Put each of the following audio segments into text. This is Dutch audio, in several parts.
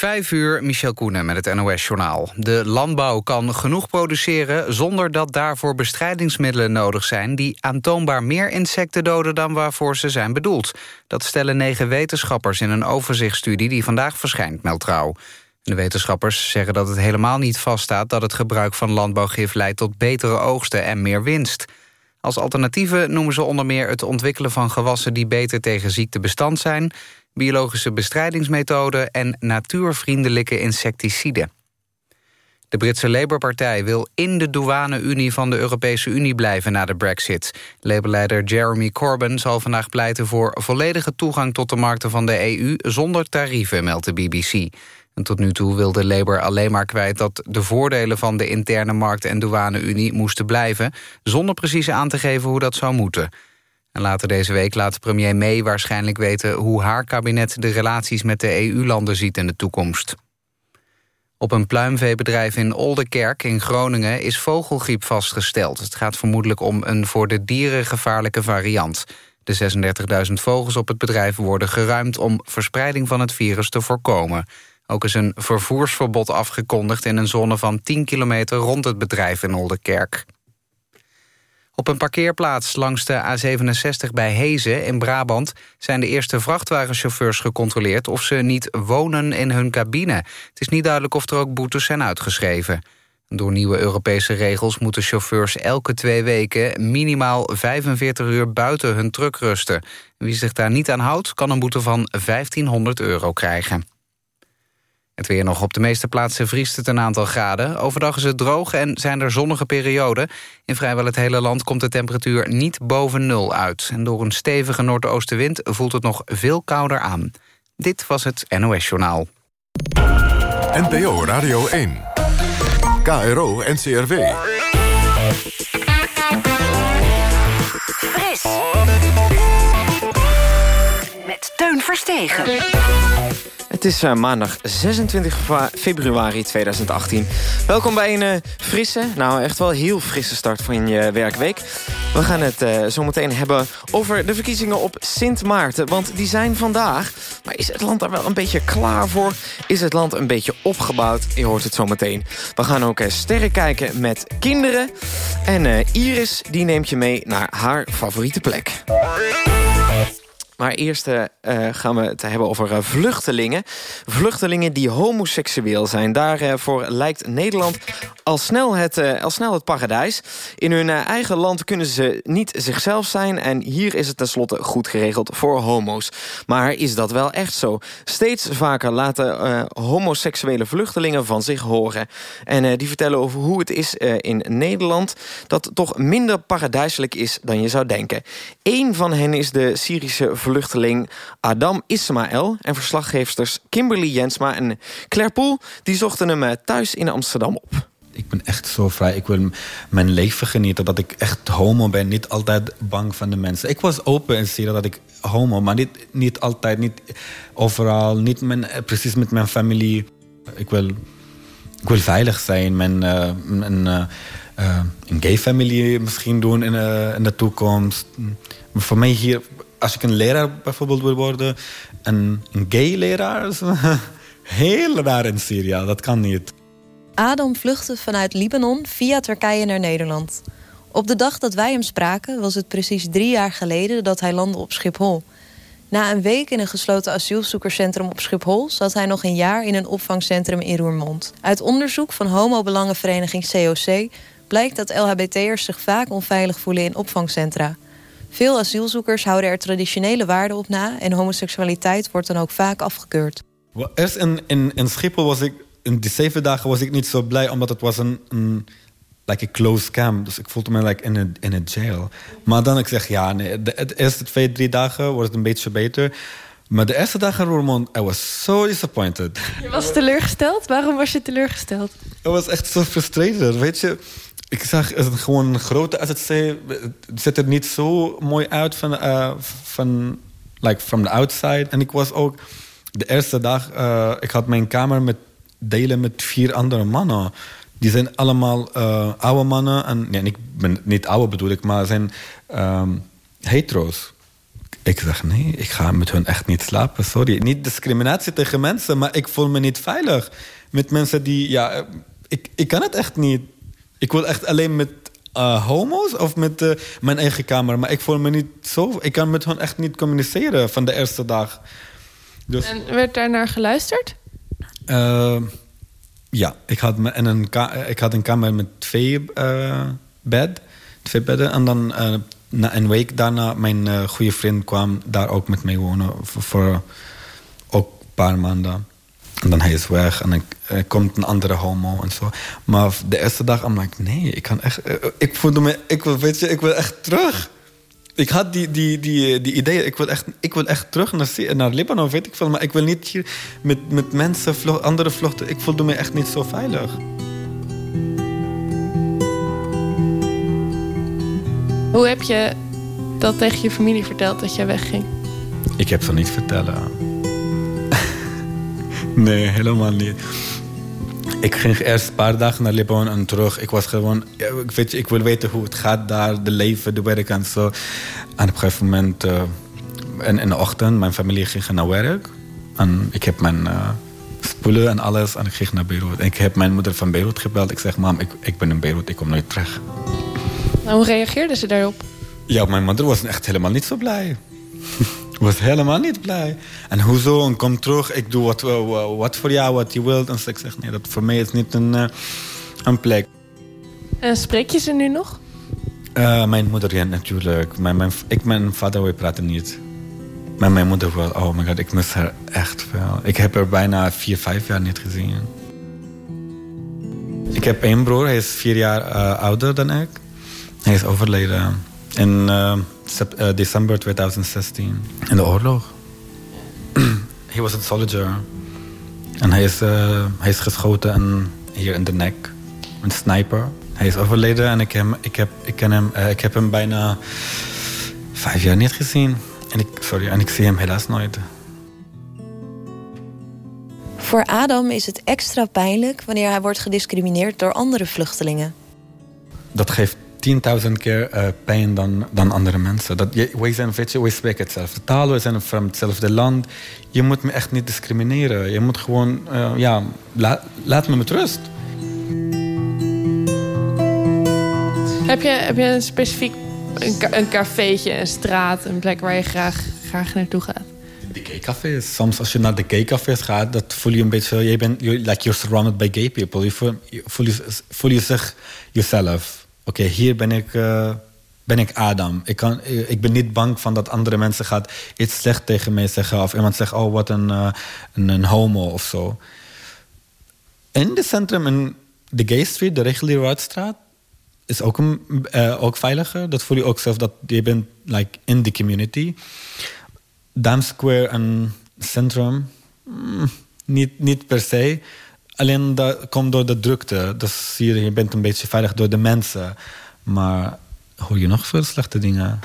Vijf uur, Michel Koenen met het NOS-journaal. De landbouw kan genoeg produceren zonder dat daarvoor bestrijdingsmiddelen nodig zijn... die aantoonbaar meer insecten doden dan waarvoor ze zijn bedoeld. Dat stellen negen wetenschappers in een overzichtsstudie die vandaag verschijnt, meldt Trouw. De wetenschappers zeggen dat het helemaal niet vaststaat... dat het gebruik van landbouwgif leidt tot betere oogsten en meer winst. Als alternatieven noemen ze onder meer het ontwikkelen van gewassen... die beter tegen ziekte bestand zijn biologische bestrijdingsmethoden en natuurvriendelijke insecticiden. De Britse Labour-partij wil in de douane-unie van de Europese Unie blijven na de brexit. Labour-leider Jeremy Corbyn zal vandaag pleiten voor volledige toegang tot de markten van de EU zonder tarieven, meldt de BBC. Tot nu toe wilde Labour alleen maar kwijt dat de voordelen van de interne markt en douane-unie moesten blijven, zonder precies aan te geven hoe dat zou moeten. En later deze week laat premier May waarschijnlijk weten... hoe haar kabinet de relaties met de EU-landen ziet in de toekomst. Op een pluimveebedrijf in Oldenkerk in Groningen is vogelgriep vastgesteld. Het gaat vermoedelijk om een voor de dieren gevaarlijke variant. De 36.000 vogels op het bedrijf worden geruimd om verspreiding van het virus te voorkomen. Ook is een vervoersverbod afgekondigd in een zone van 10 kilometer rond het bedrijf in Oldenkerk. Op een parkeerplaats langs de A67 bij Hezen in Brabant... zijn de eerste vrachtwagenchauffeurs gecontroleerd... of ze niet wonen in hun cabine. Het is niet duidelijk of er ook boetes zijn uitgeschreven. Door nieuwe Europese regels moeten chauffeurs elke twee weken... minimaal 45 uur buiten hun truck rusten. Wie zich daar niet aan houdt, kan een boete van 1500 euro krijgen. Het weer nog op de meeste plaatsen vriest het een aantal graden. Overdag is het droog en zijn er zonnige perioden. In vrijwel het hele land komt de temperatuur niet boven nul uit. En door een stevige noordoostenwind voelt het nog veel kouder aan. Dit was het NOS Journaal. NPO Radio 1. KRO NCRW. Fris. Met Teun Verstegen. Het is uh, maandag 26 februari 2018. Welkom bij een uh, frisse, nou echt wel heel frisse start van je werkweek. We gaan het uh, zo meteen hebben over de verkiezingen op Sint Maarten. Want die zijn vandaag. Maar is het land daar wel een beetje klaar voor? Is het land een beetje opgebouwd? Je hoort het zo meteen. We gaan ook sterren kijken met kinderen. En Iris die neemt je mee naar haar favoriete plek. Maar eerst uh, gaan we het hebben over uh, vluchtelingen. Vluchtelingen die homoseksueel zijn. Daarvoor lijkt Nederland al snel, het, al snel het paradijs. In hun eigen land kunnen ze niet zichzelf zijn... en hier is het tenslotte goed geregeld voor homo's. Maar is dat wel echt zo? Steeds vaker laten homoseksuele vluchtelingen van zich horen. En die vertellen over hoe het is in Nederland... dat toch minder paradijselijk is dan je zou denken. Eén van hen is de Syrische vluchteling vluchteling Adam Ismaël... en verslaggeefsters Kimberly Jensma en Claire Poel... die zochten hem eh, thuis in Amsterdam op. Ik ben echt zo vrij. Ik wil mijn leven genieten. Dat ik echt homo ben. Niet altijd bang van de mensen. Ik was open en zie dat ik homo... maar niet, niet altijd, niet overal. Niet mijn, precies met mijn familie. Ik wil, ik wil veilig zijn. Mijn, uh, een gay familie misschien doen in, in de toekomst. Voor mij hier als ik een leraar bijvoorbeeld wil worden... een, een gay leraar is heel raar in Syrië. Dat kan niet. Adam vluchtte vanuit Libanon via Turkije naar Nederland. Op de dag dat wij hem spraken was het precies drie jaar geleden... dat hij landde op Schiphol. Na een week in een gesloten asielzoekerscentrum op Schiphol... zat hij nog een jaar in een opvangcentrum in Roermond. Uit onderzoek van homobelangenvereniging COC... blijkt dat LHBT'ers zich vaak onveilig voelen in opvangcentra... Veel asielzoekers houden er traditionele waarden op na... en homoseksualiteit wordt dan ook vaak afgekeurd. Eerst in, in, in Schiphol was ik... in die zeven dagen was ik niet zo blij... omdat het was een, een like a closed camp. Dus ik voelde me like in een in a jail. Maar dan ik zeg, ja, nee, de, de eerste twee, drie dagen wordt het een beetje beter... Maar de eerste dag in Roermond, I was so disappointed. Je was teleurgesteld? Waarom was je teleurgesteld? Ik was echt zo frustrated, weet je ik zag het gewoon grote SZC. Het ziet er niet zo mooi uit van, uh, van like from the outside. En ik was ook de eerste dag, uh, ik had mijn kamer met delen met vier andere mannen. Die zijn allemaal uh, oude mannen. En, nee, ik ben niet oude bedoel ik, maar zijn um, hetero's. Ik zeg nee, ik ga met hun echt niet slapen. Sorry. Niet discriminatie tegen mensen, maar ik voel me niet veilig. Met mensen die, ja, ik, ik kan het echt niet. Ik wil echt alleen met uh, homo's of met uh, mijn eigen kamer. Maar ik voel me niet zo. Ik kan met hen echt niet communiceren van de eerste dag. Dus, en werd daar naar geluisterd? Uh, ja, ik had, me een ik had een kamer met twee bed, twee bedden. En dan na een week daarna, mijn goede vriend kwam daar ook met mij wonen. Voor, voor ook een paar maanden. En dan hij is weg en dan uh, komt een andere homo en zo. Maar de eerste dag, I'm like, nee, ik kan echt... Uh, ik voelde me, ik wil, weet je, ik wil echt terug. Ik had die, die, die, die ideeën, ik wil echt, ik wil echt terug naar, naar Libanon, weet ik veel. Maar ik wil niet hier met, met mensen, vlucht, andere vluchten. Ik voelde me echt niet zo veilig. Hoe heb je dat tegen je familie verteld, dat jij wegging? Ik heb ze niet vertellen. Nee, helemaal niet. Ik ging eerst een paar dagen naar Libanon en terug. Ik was gewoon, ik, weet je, ik wil weten hoe het gaat daar, de leven, de werk en zo. En op een gegeven moment, uh, in, in, de ochtend, mijn familie ging naar werk. En ik heb mijn uh, spullen en alles en ik ging naar Beirut. En ik heb mijn moeder van Beirut gebeld. Ik zeg, mam, ik, ik ben in Beirut, ik kom nooit terug. Nou, hoe reageerde ze daarop? Ja, mijn moeder was echt helemaal niet zo blij was helemaal niet blij. En hoezo? En kom terug, ik doe wat, wat voor jou, wat je wilt. En ik zeg, nee, dat voor mij is niet een, uh, een plek. En spreek je ze nu nog? Uh, mijn moeder, ja, natuurlijk. Mijn, mijn, ik mijn vader, we praten niet. Maar mijn moeder wel. Oh my god, ik mis haar echt veel. Ik heb haar bijna vier, vijf jaar niet gezien. Ik heb één broer, hij is vier jaar uh, ouder dan ik. Hij is overleden. En uh, december 2016 in de oorlog. hij was een soldier. En hij is, uh, hij is geschoten en hier in de nek. Een sniper. Hij is overleden en ik, hem, ik, heb, ik, ken hem, uh, ik heb hem bijna vijf jaar niet gezien. En ik, sorry, en ik zie hem helaas nooit. Voor Adam is het extra pijnlijk wanneer hij wordt gediscrimineerd door andere vluchtelingen. Dat geeft 10.000 keer uh, pijn dan, dan andere mensen. Dat, wij, zijn, weet je, wij spreken hetzelfde taal, we zijn van hetzelfde land. Je moet me echt niet discrimineren. Je moet gewoon, uh, ja, la, laat me met rust. Heb je, heb je een specifiek een, een cafeetje, een straat, een plek waar je graag, graag naartoe gaat? De gaycafés. Soms als je naar de gaycafés gaat, dat voel je een beetje... Je bent, you, like you're surrounded by gay people. Je voel, je, voel, je, voel je zich jezelf oké, hier ben ik, uh, ben ik Adam. Ik, kan, ik ben niet bang van dat andere mensen gaat iets slecht tegen mij zeggen. Of iemand zegt, oh, wat een, uh, een, homo of zo. In het centrum, in de Gay Street, de reguliere Woudstraat... is ook, een, ook veiliger. Dat voel je ook zelf, dat je bent like, in de community. Dam Square en centrum... Mm, niet, niet per se. Alleen dat komt door de drukte. Dus je, je bent een beetje veilig door de mensen. Maar hoor je nog veel slechte dingen.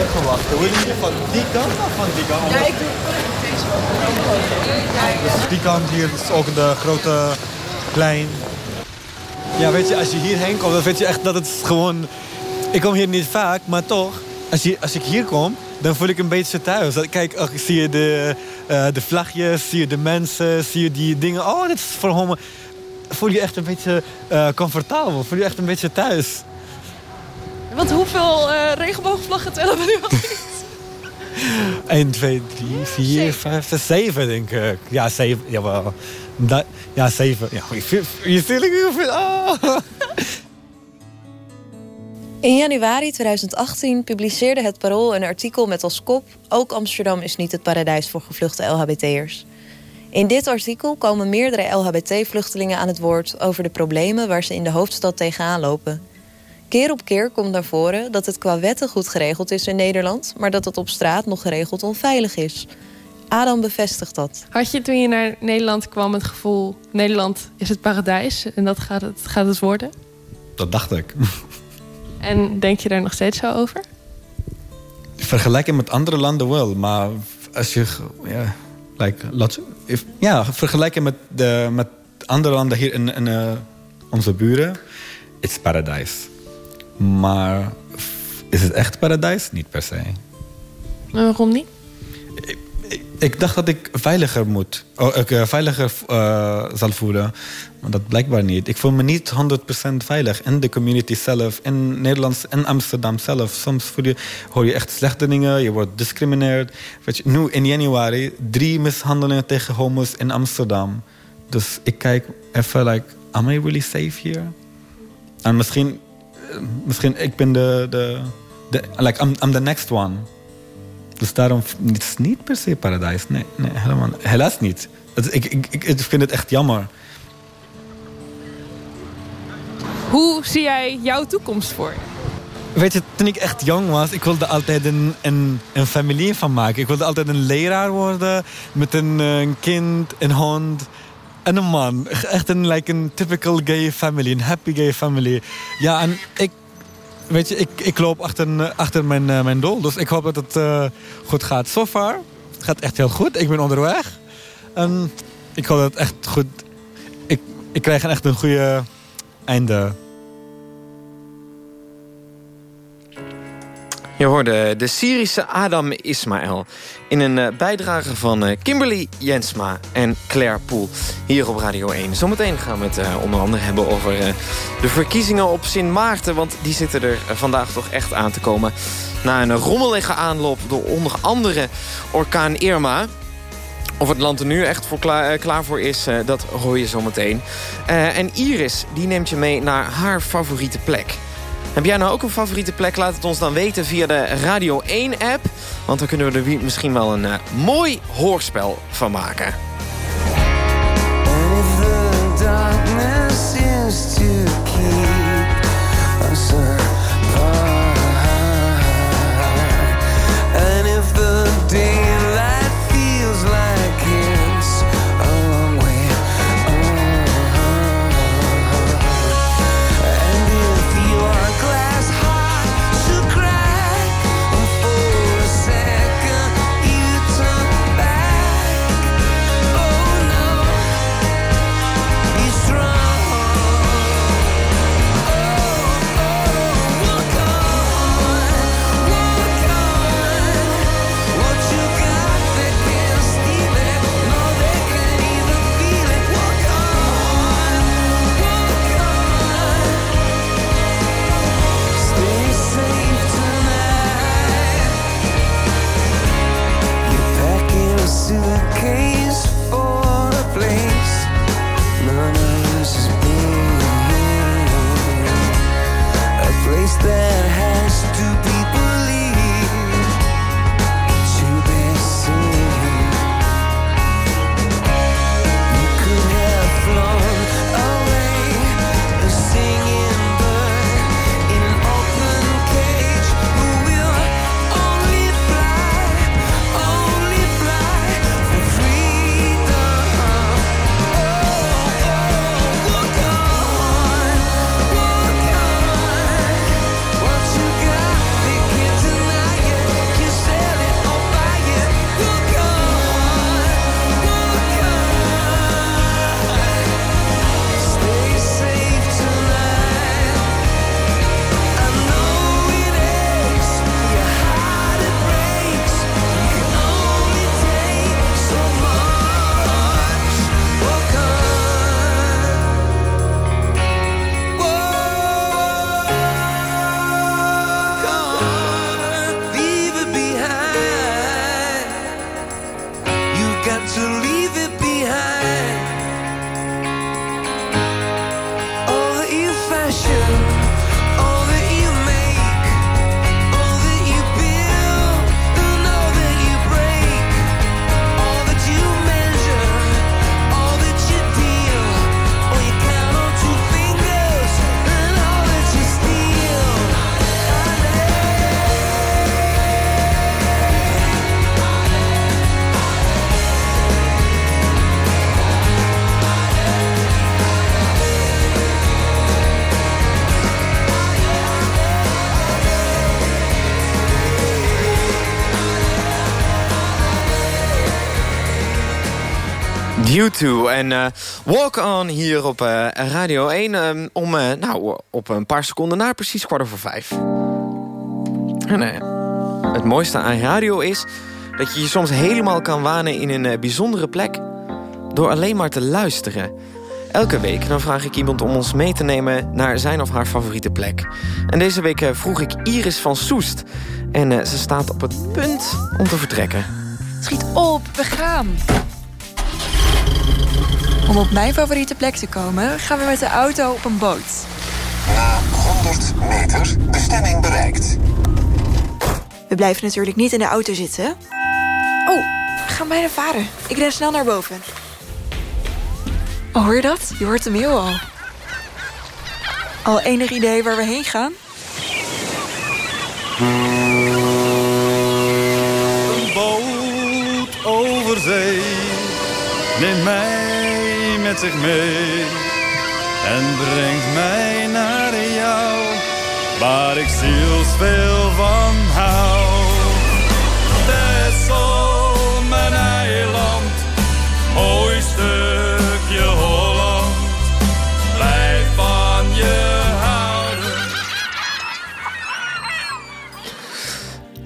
Even wachten. Wil je van die kant of van die kant? Ja, ik kant. Die kant hier is ook de grote plein. Ja, weet je, als je hierheen komt, dan weet je echt dat het gewoon... Ik kom hier niet vaak, maar toch, als, je, als ik hier kom dan voel ik een beetje thuis. Kijk, ach, zie je de, uh, de vlagjes, zie je de mensen, zie je die dingen. Oh, dit is voor homo. Voel je echt een beetje uh, comfortabel, voel je echt een beetje thuis. Want hoeveel uh, regenboogvlaggen tellen we nu al 1, 2, 3, 4, 5, 6, 7 denk ik. Ja, 7. Jawel. Da ja, 7. Ja, je ziet hoeveel. Oh. In januari 2018 publiceerde het Parool een artikel met als kop... Ook Amsterdam is niet het paradijs voor gevluchte LHBT'ers. In dit artikel komen meerdere LHBT-vluchtelingen aan het woord... over de problemen waar ze in de hoofdstad tegenaan lopen. Keer op keer komt naar voren dat het qua wetten goed geregeld is in Nederland... maar dat het op straat nog geregeld onveilig is. Adam bevestigt dat. Had je toen je naar Nederland kwam het gevoel... Nederland is het paradijs en dat gaat het, gaat het worden? Dat dacht ik. En denk je daar nog steeds zo over? Vergelijken met andere landen wel, maar als je. Ja, like, if, ja vergelijken met, de, met andere landen hier in, in uh, onze buren. it's paradise. Maar is het echt paradijs? Niet per se. Maar waarom niet? Ik, dacht dat ik veiliger moet. Oh, ik uh, veiliger uh, zal voelen. Maar dat blijkbaar niet. Ik voel me niet 100% veilig. In de community zelf, in Nederland en Amsterdam zelf. Soms voel je, hoor je echt slechte dingen. Je wordt discrimineerd. Weet je, nu in januari drie mishandelingen tegen homo's in Amsterdam. Dus ik kijk even, like, am I really safe here? En misschien, misschien ik ben de, de, de like, I'm, I'm the next one. Dus daarom het is niet per se paradijs. Nee, nee helemaal, helaas niet. Ik, ik, ik, ik vind het echt jammer. Hoe zie jij jouw toekomst voor Weet je, toen ik echt jong was, ik wilde altijd een, een, een familie van maken. Ik wilde altijd een leraar worden met een, een kind, een hond en een man. Echt een, like, een typical gay family, een happy gay family. Ja, en ik, weet je, ik, ik loop achter, achter mijn, uh, mijn doel. Dus ik hoop dat het uh, goed gaat. So far, het gaat echt heel goed. Ik ben onderweg. En ik hoop dat het echt goed... Ik, ik krijg echt een goede einde. Je hoorde de Syrische Adam Ismaël in een uh, bijdrage van uh, Kimberly Jensma en Claire Poel hier op Radio 1. Zometeen gaan we het uh, onder andere hebben over de verkiezingen op Sint Maarten... want die zitten er vandaag toch echt aan te komen. Na een rommelige aanloop door onder andere orkaan Irma... Of het land er nu echt voor klaar, klaar voor is, dat hoor je zometeen. en Iris die neemt je mee naar haar favoriete plek... Heb jij nou ook een favoriete plek? Laat het ons dan weten via de Radio 1-app. Want dan kunnen we er misschien wel een uh, mooi hoorspel van maken. U2 en uh, Walk On hier op uh, Radio 1 um, om uh, nou, op een paar seconden na precies kwart over vijf. En, het mooiste aan radio is dat je je soms helemaal kan wanen in een bijzondere plek door alleen maar te luisteren. Elke week dan vraag ik iemand om ons mee te nemen naar zijn of haar favoriete plek. En deze week vroeg ik Iris van Soest. En ze staat op het punt om te vertrekken. Schiet op, we gaan! Om op mijn favoriete plek te komen, gaan we met de auto op een boot. Na 100 meter bestemming bereikt. We blijven natuurlijk niet in de auto zitten. Oh, we gaan bijna varen. Ik ren snel naar boven. Oh, hoor je dat? Je hoort hem heel al. Al enig idee waar we heen gaan? En brengt mij naar jou, waar ik zielsveel van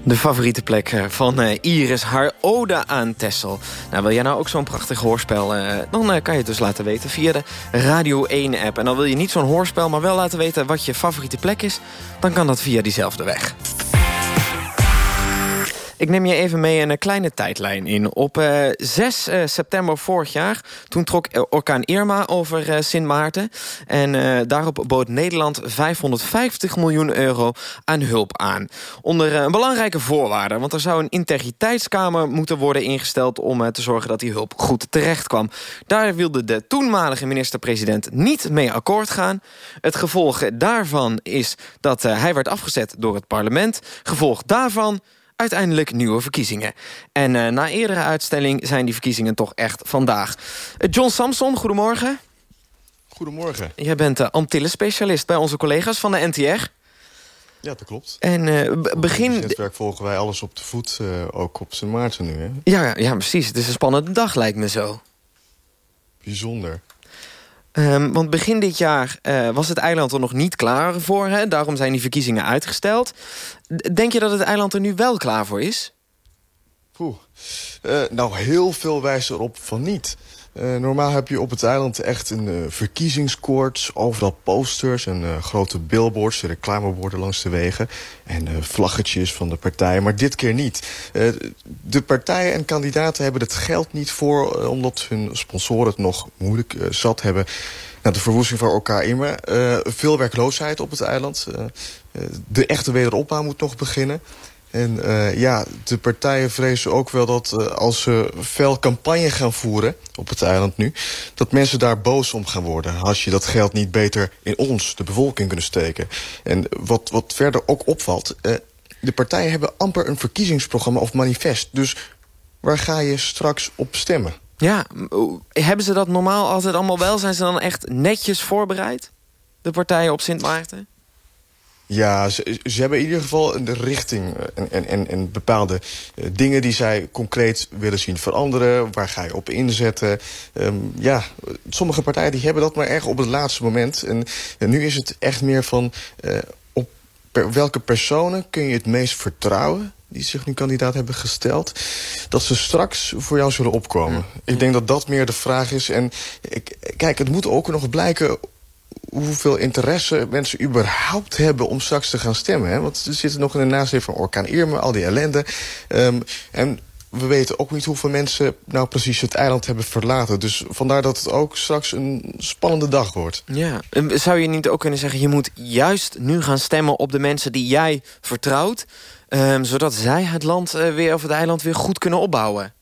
De favoriete plek eh, van uh, Iris, haar ode aan Tessel. Nou, wil jij nou ook zo'n prachtig hoorspel? Uh, dan kan je het dus laten weten via de Radio 1-app. En dan wil je niet zo'n hoorspel, maar wel laten weten wat je favoriete plek is... dan kan dat via diezelfde weg. Ik neem je even mee een kleine tijdlijn in. Op uh, 6 uh, september vorig jaar toen trok orkaan Irma over uh, Sint Maarten. En daarop bood Nederland 550 miljoen euro aan hulp aan. Onder een belangrijke voorwaarde. Want er zou een integriteitskamer moeten worden ingesteld... om te zorgen dat die hulp goed terecht kwam. Daar wilde de toenmalige minister-president niet mee akkoord gaan. Het gevolg daarvan is dat hij werd afgezet door het parlement. Gevolg daarvan uiteindelijk nieuwe verkiezingen. En uh, na eerdere uitstelling zijn die verkiezingen toch echt vandaag. Uh, John Samson, goedemorgen. Goedemorgen. Jij bent uh, Antilles-specialist bij onze collega's van de NTR. Ja, dat klopt. En begin... Op het netwerk volgen wij alles op de voet, ook op Sint Maarten nu, hè? Ja, ja, precies. Het is een spannende dag, lijkt me zo. Bijzonder. Um, want begin dit jaar uh, was het eiland er nog niet klaar voor. Hè? Daarom zijn die verkiezingen uitgesteld. Denk je dat het eiland er nu wel klaar voor is? Poeh. Uh, nou, heel veel wijst erop van niet. Uh, normaal heb je op het eiland echt een uh, verkiezingskoorts. Overal posters en uh, grote billboards, reclameborden langs de wegen. En vlaggetjes van de partijen, maar dit keer niet. de partijen en kandidaten hebben het geld niet voor... omdat hun sponsoren het nog moeilijk zat hebben. Nou, de verwoesting van elkaar immer. veel werkloosheid op het eiland. de echte wederopbouw moet nog beginnen. En uh, ja, de partijen vrezen ook wel dat uh, als ze fel campagne gaan voeren op het eiland nu... dat mensen daar boos om gaan worden. Als je dat geld niet beter in ons, de bevolking, kunnen steken. En wat, wat verder ook opvalt... Uh, de partijen hebben amper een verkiezingsprogramma of manifest. Dus waar ga je straks op stemmen? Ja, hebben ze dat normaal altijd allemaal wel? Zijn ze dan echt netjes voorbereid? De partijen op Sint Maarten? Ja, ze, ze, hebben in ieder geval een richting en, en, en, bepaalde uh, dingen die zij concreet willen zien veranderen. Waar ga je op inzetten? Um, ja, sommige partijen die hebben dat maar erg op het laatste moment. En, en nu is het echt meer van uh, op per, welke personen kun je het meest vertrouwen die zich nu kandidaat hebben gesteld... dat ze straks voor jou zullen opkomen. Ik denk dat dat meer de vraag is. En ik, kijk, het moet ook nog blijken hoeveel interesse mensen überhaupt hebben om straks te gaan stemmen. Hè? Want ze zitten nog in de nasleep van orkaan Irma, al die ellende. Um, en we weten ook niet hoeveel mensen nou precies het eiland hebben verlaten. Dus vandaar dat het ook straks een spannende dag wordt. Ja, zou je niet ook kunnen zeggen... je moet juist nu gaan stemmen op de mensen die jij vertrouwt... Um, zodat zij het land uh, weer, of het eiland weer goed kunnen opbouwen?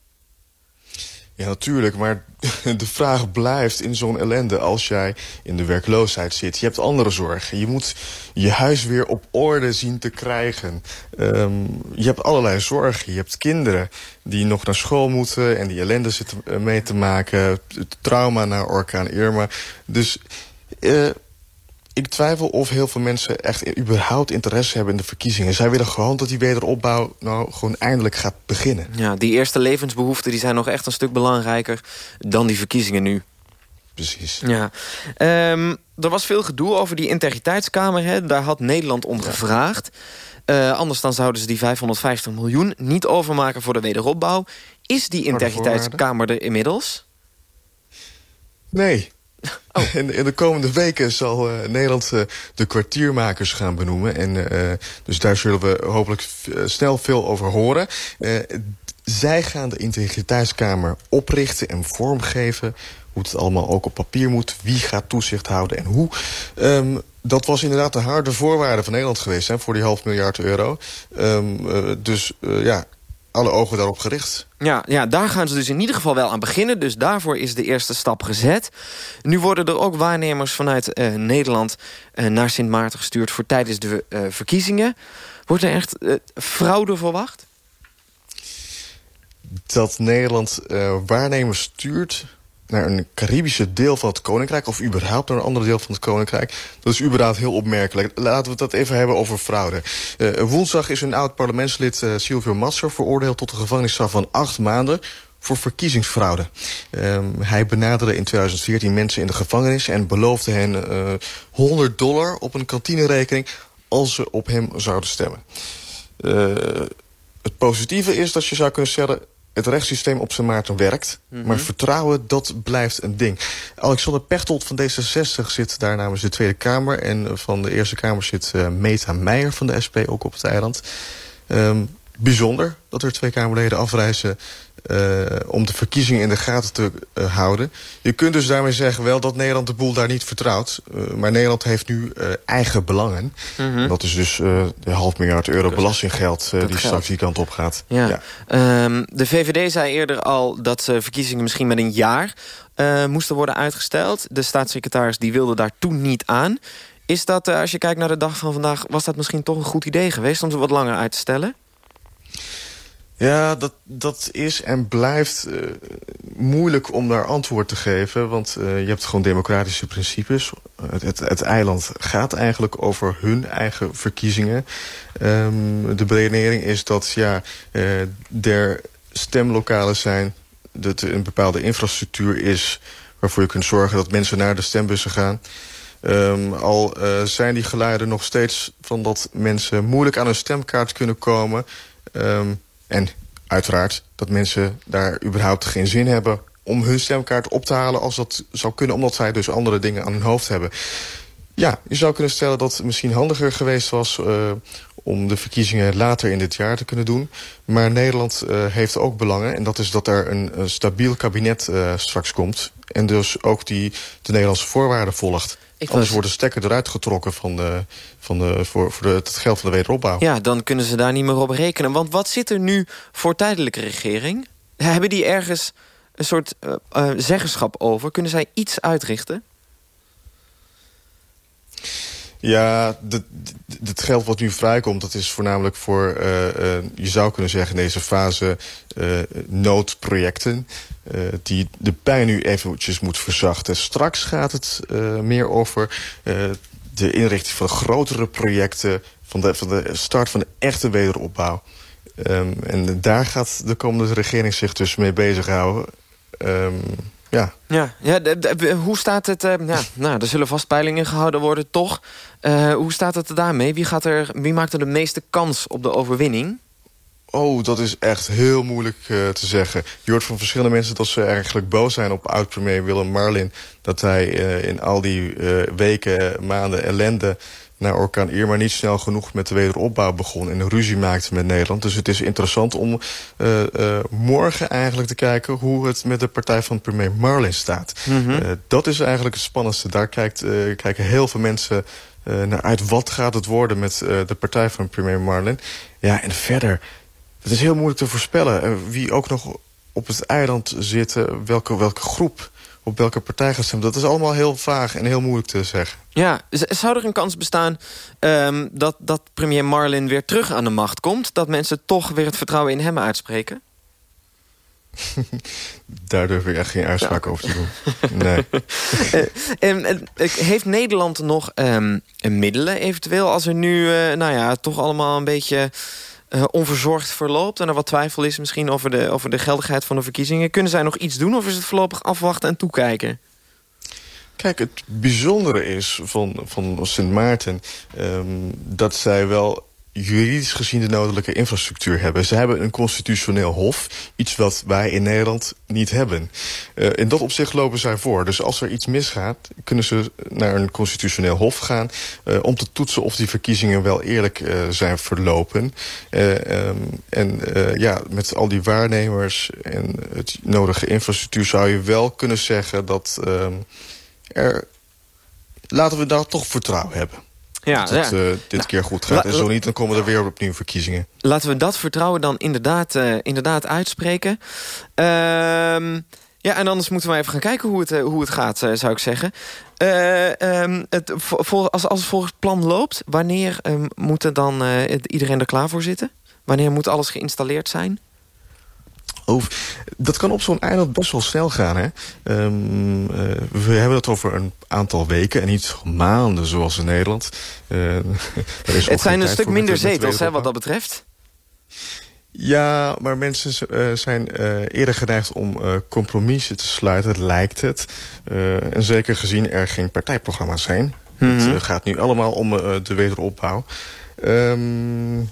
Ja, natuurlijk, maar de vraag blijft in zo'n ellende als jij in de werkloosheid zit. Je hebt andere zorgen. Je moet je huis weer op orde zien te krijgen. Um, je hebt allerlei zorgen. Je hebt kinderen die nog naar school moeten en die ellende zitten mee te maken. Het trauma naar orkaan Irma. Dus uh, ik twijfel of heel veel mensen echt überhaupt interesse hebben in de verkiezingen. Zij willen gewoon dat die wederopbouw nou gewoon eindelijk gaat beginnen. Ja, die eerste levensbehoeften die zijn nog echt een stuk belangrijker dan die verkiezingen nu. Precies. Ja. Ehm, er was veel gedoe over die integriteitskamer. Hè. Daar had Nederland om gevraagd. Uh, anders dan zouden ze die 550 miljoen niet overmaken voor de wederopbouw. Is die integriteitskamer er inmiddels? Nee. Oh. In, de komende weken zal uh, Nederland uh, de kwartiermakers gaan benoemen. En uh, dus daar zullen we hopelijk snel veel over horen. zij gaan de integriteitskamer oprichten en vormgeven. Hoe het allemaal ook op papier moet. Wie gaat toezicht houden en hoe. Um, dat was inderdaad de harde voorwaarde van Nederland geweest hè, voor die half miljard euro. Um, dus ja, alle ogen daarop gericht. Ja, ja, daar gaan ze dus in ieder geval wel aan beginnen. Dus daarvoor is de eerste stap gezet. Nu worden er ook waarnemers vanuit uh, Nederland uh, naar Sint Maarten gestuurd... voor tijdens de uh, verkiezingen. Wordt er echt fraude verwacht? Dat Nederland waarnemers stuurt naar een Caribische deel van het Koninkrijk... of überhaupt naar een ander deel van het Koninkrijk... dat is überhaupt heel opmerkelijk. Laten we het even hebben over fraude. Uh, woensdag is een oud-parlementslid uh, Silvio Masser... veroordeeld tot een gevangenisstraf van acht maanden voor verkiezingsfraude. Um, hij benaderde in 2014 mensen in de gevangenis... en beloofde hen uh, 100 dollar op een kantinerekening... als ze op hem zouden stemmen. Het positieve is dat je zou kunnen stellen het rechtssysteem op zijn Maarten werkt. Mhm. Maar vertrouwen, dat blijft een ding. Alexander Pechtold van D66 zit daar namens de Tweede Kamer. En van de Eerste Kamer zit uh, Meta Meijer van de SP ook op het eiland. Um, bijzonder dat er twee Kamerleden afreizen uh, om de verkiezingen in de gaten te uh, houden. Je kunt dus daarmee zeggen wel dat Nederland de boel daar niet vertrouwt. Uh, maar Nederland heeft nu eigen belangen. Mm -hmm. Dat is dus de half miljard euro belastinggeld die geld. straks die kant op gaat. Ja. ja. Um, de VVD zei eerder al dat verkiezingen misschien met een jaar moesten worden uitgesteld. De staatssecretaris die wilde daar toen niet aan. Is dat, als je kijkt naar de dag van vandaag... was dat misschien toch een goed idee geweest om ze wat langer uit te stellen? Ja, dat, dat is en blijft uh, moeilijk om daar antwoord te geven. Want uh, je hebt gewoon democratische principes. Het, het, het, eiland gaat eigenlijk over hun eigen verkiezingen. Um, de beredenering is dat ja, uh, er stemlokalen zijn... dat er een bepaalde infrastructuur is... waarvoor je kunt zorgen dat mensen naar de stembussen gaan... Um, al zijn die geluiden nog steeds van dat mensen moeilijk aan een stemkaart kunnen komen... Um, en uiteraard dat mensen daar überhaupt geen zin hebben om hun stemkaart op te halen als dat zou kunnen... omdat zij dus andere dingen aan hun hoofd hebben. Ja, je zou kunnen stellen dat het misschien handiger geweest was... Uh, om de verkiezingen later in dit jaar te kunnen doen. Maar Nederland uh, heeft ook belangen. En dat is dat er een, stabiel kabinet uh, straks komt. En dus ook die de Nederlandse voorwaarden volgt. Ik Anders wordt de stekker eruit getrokken van de, van de, voor, voor de, het geld van de wederopbouw. Ja, dan kunnen ze daar niet meer op rekenen. Want wat zit er nu voor tijdelijke regering? Hebben die ergens een soort uh, uh, zeggenschap over? Kunnen zij iets uitrichten? Ja, het geld wat nu vrijkomt, dat is voornamelijk voor, uh, uh, je zou kunnen zeggen in deze fase, uh, noodprojecten. Die de pijn nu eventjes moet verzachten. Straks gaat het meer over de inrichting van grotere projecten, van de, start van de echte wederopbouw. Um, en daar gaat de komende regering zich dus mee bezighouden. Um, ja. Ja, ja hoe staat het... Ja, nou, er zullen vast peilingen gehouden worden, toch? Hoe staat het daarmee? Wie, gaat er, wie maakt er de meeste kans op de overwinning? Oh, dat is echt heel moeilijk uh, te zeggen. Je hoort van verschillende mensen dat ze eigenlijk boos zijn op oud-premier Willem Marlin. Dat hij in al die weken, maanden ellende naar orkaan Irma niet snel genoeg met de wederopbouw begon... en een ruzie maakte met Nederland. Dus het is interessant om uh, uh, morgen eigenlijk te kijken... hoe het met de partij van premier Marlin staat. Mm -hmm. uh, dat is eigenlijk het spannendste. Daar kijkt, kijken heel veel mensen naar uit. Wat gaat het worden met de partij van premier Marlin? Ja, en verder... Het is heel moeilijk te voorspellen. wie ook nog op het eiland zit, welke, welke groep op welke partij gaat stemmen. Dat is allemaal heel vaag en heel moeilijk te zeggen. Ja, zou er een kans bestaan um, dat, dat premier Marlin weer terug aan de macht komt? Dat mensen toch weer het vertrouwen in hem uitspreken? Daar durf ik echt geen uitspraak over te doen. Nee. en, en, heeft Nederland nog um, middelen eventueel... als er nu uh, nou ja, toch allemaal een beetje uh, onverzorgd verloopt... en er wat twijfel is misschien over de, over de geldigheid van de verkiezingen... kunnen zij nog iets doen of is het voorlopig afwachten en toekijken? Kijk, het bijzondere is van, van Sint Maarten... Um, dat zij wel juridisch gezien de nodige infrastructuur hebben. Ze hebben een constitutioneel hof, iets wat wij in Nederland niet hebben. Uh, in dat opzicht lopen zij voor. Dus als er iets misgaat, kunnen ze naar een constitutioneel hof gaan... Uh, om te toetsen of die verkiezingen wel eerlijk uh, zijn verlopen. Um, en ja, met al die waarnemers en het nodige infrastructuur... zou je wel kunnen zeggen dat um, er... Laten we daar toch vertrouwen hebben. Ja, dat het ja. uh, dit nou, keer goed gaat. En zo niet, dan komen er weer opnieuw verkiezingen. Laten we dat vertrouwen dan inderdaad, uh, inderdaad uitspreken. Ehm ja, en anders moeten we even gaan kijken hoe het, uh, hoe het gaat, zou ik zeggen. Um, het, voor, als, als het volgens het plan loopt, wanneer um, moet dan iedereen er klaar voor zitten? Wanneer moet alles geïnstalleerd zijn? Over, dat kan op zo'n eiland best wel snel gaan. Hè? Um, uh, we hebben het over een aantal weken en niet maanden zoals in Nederland. Uh, is het zijn een stuk minder zetels hè, wat dat betreft. Ja, maar mensen uh, zijn uh, eerder geneigd om uh, compromissen te sluiten, lijkt het. en zeker gezien er geen partijprogramma's zijn. Mm -hmm. Het gaat nu allemaal om de wederopbouw. Um,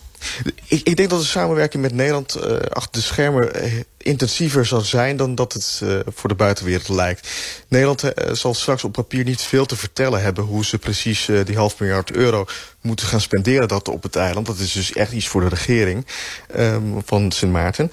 ik, ik, denk dat de samenwerking met Nederland uh, achter de schermen uh, intensiever zal zijn dan dat het uh, voor de buitenwereld lijkt. Nederland zal straks op papier niet veel te vertellen hebben hoe ze precies die half miljard euro moeten gaan spenderen dat op het eiland. Dat is dus echt iets voor de regering um, van Sint Maarten.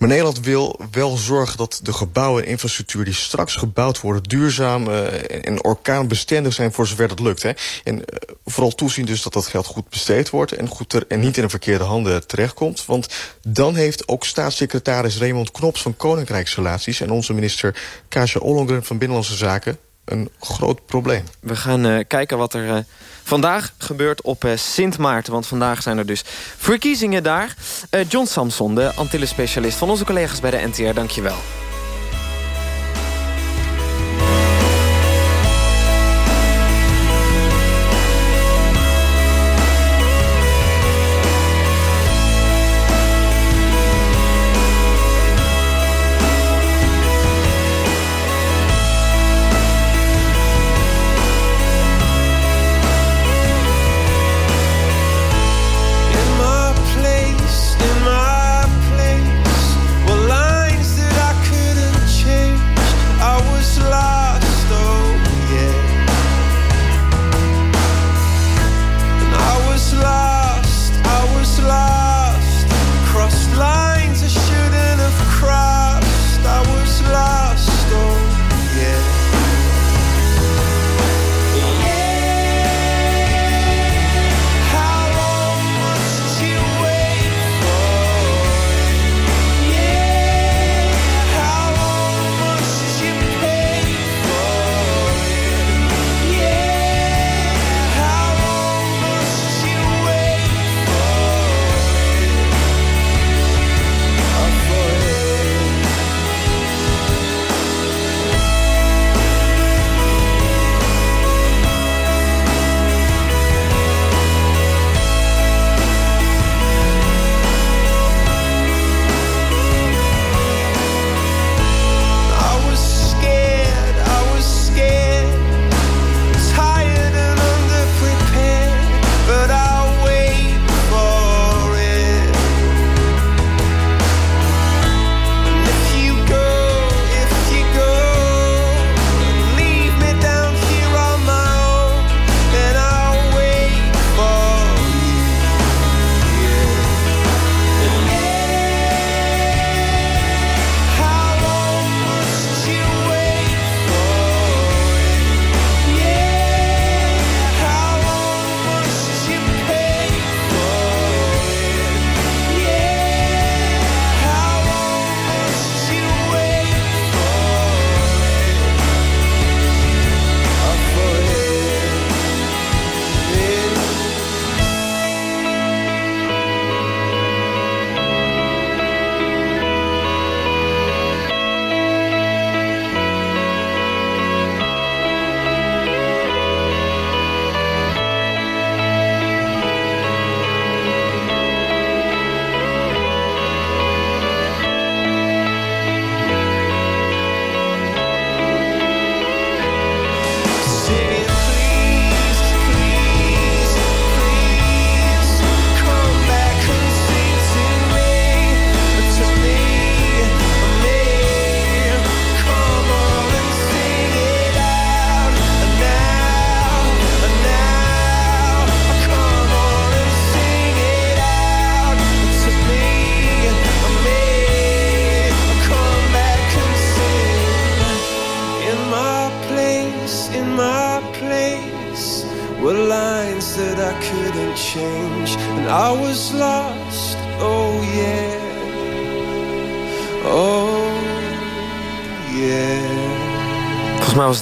Maar Nederland wil wel zorgen dat de gebouwen en infrastructuur... die straks gebouwd worden duurzaam uh, en orkaanbestendig zijn... voor zover dat lukt. Hè. En uh, vooral toezien dus dat dat geld goed besteed wordt... en, goed ter, en niet in de verkeerde handen terechtkomt. Want dan heeft ook staatssecretaris Raymond Knops van Koninkrijksrelaties... en onze minister Kasia Ollongren van Binnenlandse Zaken... een groot probleem. We gaan uh, kijken wat er vandaag gebeurt op uh, Sint Maarten. Want vandaag zijn er dus verkiezingen daar. John Samson, de Antilles-specialist van onze collega's bij de NTR, dankjewel.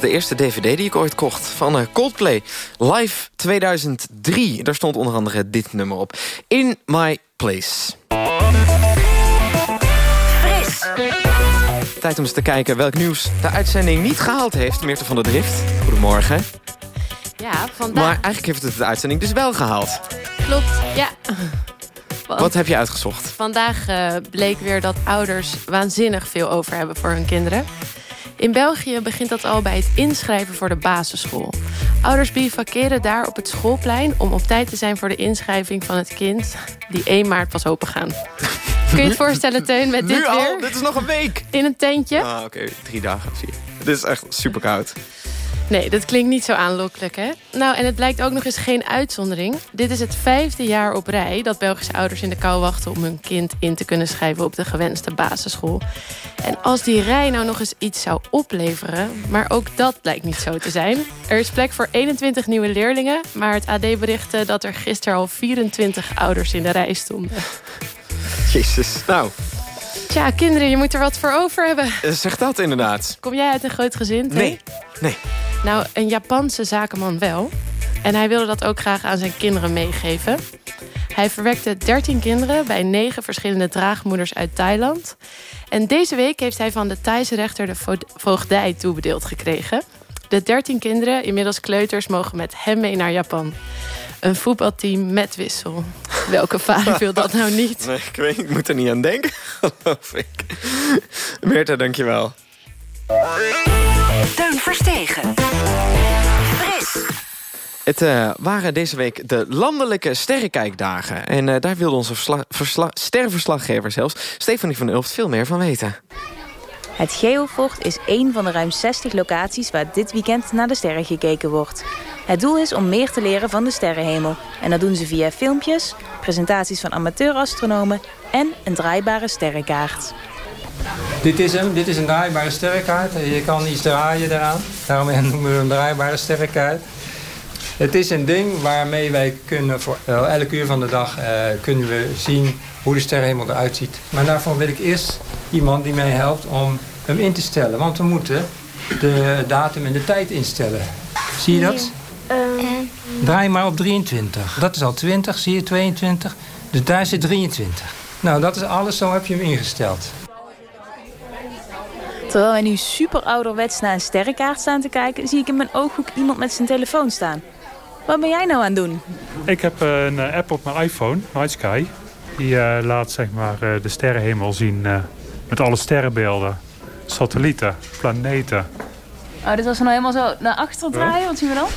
De eerste dvd die ik ooit kocht. Van uh, Coldplay. Live 2003. Daar stond onder andere dit nummer op. In My Place. Fris. Tijd om eens te kijken welk nieuws de uitzending niet gehaald heeft. Meerte van der Drift. Goedemorgen. Ja, vandaag... Maar eigenlijk heeft het de uitzending dus wel gehaald. Klopt, ja. Wat heb je uitgezocht? Vandaag uh, bleek weer dat ouders waanzinnig veel over hebben voor hun kinderen. In België begint dat al bij het inschrijven voor de basisschool. Ouders bivakeren daar op het schoolplein... om op tijd te zijn voor de inschrijving van het kind... die 1 maart pas open gaan. Kun je het voorstellen, Teun, met nu dit al? weer? Dit is nog een week. In een tentje? Ah, oké. Drie dagen, zie je. Dit is echt super koud. Nee, dat klinkt niet zo aanlokkelijk, hè? Nou, en het blijkt ook nog eens geen uitzondering. Dit is het vijfde jaar op rij dat Belgische ouders in de kou wachten... om hun kind in te kunnen schrijven op de gewenste basisschool. En als die rij nou nog eens iets zou opleveren... maar ook dat blijkt niet zo te zijn. Er is plek voor 21 nieuwe leerlingen... maar het AD berichtte dat er gisteren al 24 ouders in de rij stonden. Jezus, nou, Tja, kinderen, je moet er wat voor over hebben. eh, zeg dat inderdaad. Kom jij uit een groot gezin? Nee, nee. Nou, een Japanse zakenman wel. En hij wilde dat ook graag aan zijn kinderen meegeven. Hij verwekte 13 kinderen bij negen verschillende draagmoeders uit Thailand. En deze week heeft hij van de Thaise rechter de vo- voogdij toebedeeld gekregen. De 13 kinderen, inmiddels kleuters, mogen met hem mee naar Japan. Een voetbalteam met wissel. Welke vader wil dat nou niet? Nee, ik weet ik moet er niet aan denken, geloof ik. Meerte, dankjewel. Teun Verstegen. Fris. Het eh, waren deze week de landelijke sterrenkijkdagen. En eh, daar wilde onze versla- versla- sterrenverslaggever zelfs... Stefanie van Ulft veel meer van weten. Het Geovocht is één van de ruim 60 locaties waar dit weekend naar de sterren gekeken wordt. Het doel is om meer te leren van de sterrenhemel. En dat doen ze via filmpjes, presentaties van amateurastronomen en een draaibare sterrenkaart. Dit is hem, dit is een draaibare sterrenkaart. Je kan iets draaien daaraan. Daarom noemen we een draaibare sterrenkaart. Het is een ding waarmee wij kunnen voor eh, elk uur van de dag eh, kunnen we zien hoe de sterrenhemel eruit ziet. Maar daarvoor wil ik eerst iemand die mij helpt om hem in te stellen. Want we moeten de datum en de tijd instellen. Zie je dat? Draai maar op 23. Dat is al 20, zie je 22. Dus daar zit 23. Nou, dat is alles, zo heb je hem ingesteld. Terwijl wij nu super ouderwets naar een sterrenkaart staan te kijken... zie ik in mijn ooghoek iemand met zijn telefoon staan. Wat ben jij nou aan het doen? Ik heb eh, een eh, app op mijn iPhone, Night Sky. Die eh, laat zeg maar, eh, de sterrenhemel zien met alle sterrenbeelden. Satellieten, planeten. Oh, dit was nou helemaal zo naar achter draaien. Wat zien we dan?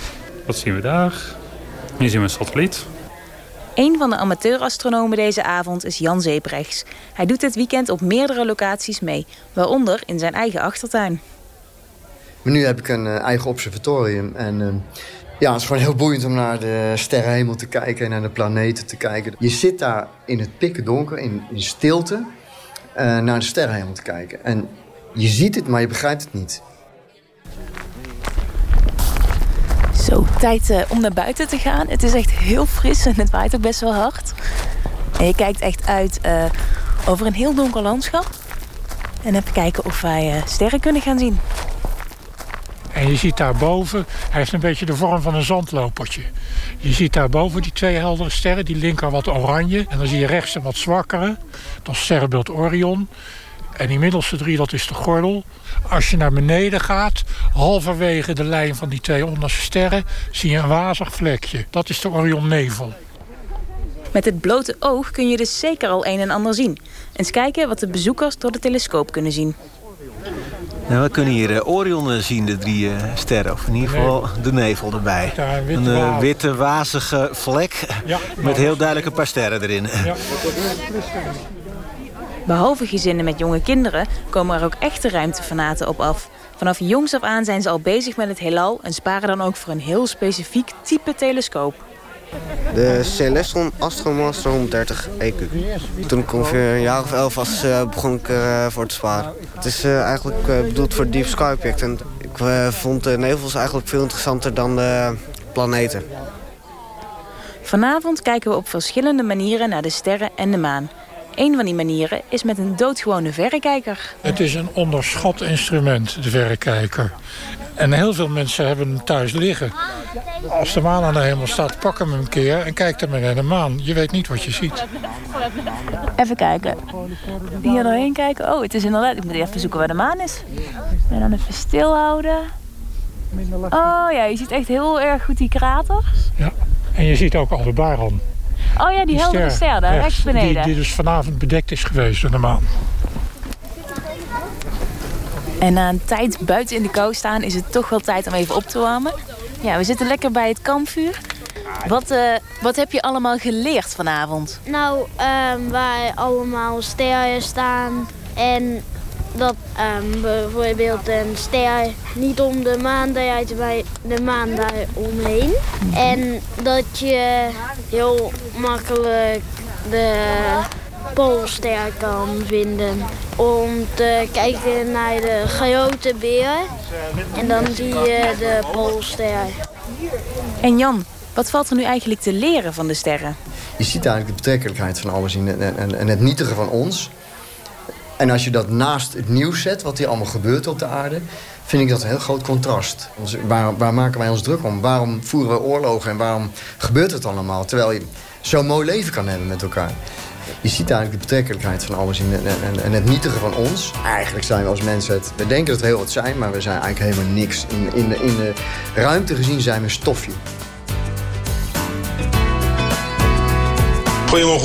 Wat zien we daar? Hier zien we een satelliet. Een van de amateurastronomen deze avond is Jan Zeebrechts. Hij doet dit weekend op meerdere locaties mee, waaronder in zijn eigen achtertuin. Nu heb ik een eh, eigen observatorium. En ehm, ja, het is gewoon heel boeiend om naar de sterrenhemel te kijken en naar de planeten te kijken. Je zit daar in het pikken donker, in, in stilte, eh, naar de sterrenhemel te kijken. En je ziet het, maar je begrijpt het niet. Tijd eh, om naar buiten te gaan. Het is echt heel fris en het waait ook best wel hard. En je kijkt echt uit eh, over een heel donker landschap. En even kijken of wij eh, sterren kunnen gaan zien. En je ziet daarboven, hij heeft een beetje de vorm van een zandlopertje. Je ziet daarboven die twee heldere sterren, die linker wat oranje. En dan zie je rechts een wat zwakkere, dat is sterrenbeeld Orion. En die middelste drie, dat is de gordel. Als je naar beneden gaat, halverwege de lijn van die twee onderste sterren... zie je een wazig vlekje. Dat is de Orion-nevel. Met het blote oog kun je dus zeker al een en ander zien. Eens kijken wat de bezoekers door de telescoop kunnen zien. Nou, we kunnen hier eh, Orion eh, zien, de drie eh, sterren. Of in ieder geval de nevel erbij. Ja, een witte een waas. witte, wazige vlek Ja, met heel duidelijk een paar sterren erin. Behalve gezinnen met jonge kinderen komen er ook echte ruimtefanaten op af. Vanaf jongs af aan zijn ze al bezig met het heelal en sparen dan ook voor een heel specifiek type telescoop. De Celestron Astromaster 130 EQ. Toen ik ongeveer een jaar of elf was, eh, begon ik ervoor te sparen. Het is eh, eigenlijk eh, bedoeld voor Deep Sky Project. En ik eh, vond de nevels eigenlijk veel interessanter dan de planeten. Vanavond kijken we op verschillende manieren naar de sterren en de maan. Een van die manieren is met een doodgewone verrekijker. Het is een onderschat instrument, de verrekijker. En heel veel mensen hebben hem thuis liggen. Als de maan aan de hemel staat, pak hem een keer en kijk maar naar de maan. Je weet niet wat je ziet. Even kijken. Hier doorheen kijken. Oh, het is inderdaad... Ik moet even zoeken waar de maan is. En dan even stilhouden. Oh ja, je ziet echt heel erg goed die kraters. Ja, en je ziet ook Aldebaran. Oh ja, die, heldere ster daar rechts beneden. Die, die dus vanavond bedekt is geweest door de maan. En na een tijd buiten in de kou staan is het toch wel tijd om even op te warmen. Ja, we zitten lekker bij het kampvuur. Wat, eh, wat heb je allemaal geleerd vanavond? Nou, ehm, wij allemaal sterren staan en dat ehm, bijvoorbeeld een ster niet om de maan draait, bij de maan daar omheen. En dat je heel makkelijk de poolster kan vinden om te kijken naar de grote beren. En dan zie je de poolster. En Jan, wat valt er nu eigenlijk te leren van de sterren? Je ziet eigenlijk de betrekkelijkheid van alles en, en het nietige van ons. En als je dat naast het nieuws zet, wat hier allemaal gebeurt op de aarde... vind ik dat een heel groot contrast. Dus waar, maken wij ons druk om? Waarom voeren we oorlogen en waarom gebeurt het allemaal? Terwijl je zo'n mooi leven kan hebben met elkaar. Je ziet eigenlijk de betrekkelijkheid van alles en, en, en, het nietige van ons. Eigenlijk zijn we als mensen het... We denken dat we heel wat zijn, maar we zijn eigenlijk helemaal niks. In, in, de, in de ruimte gezien zijn we een stofje. Anyone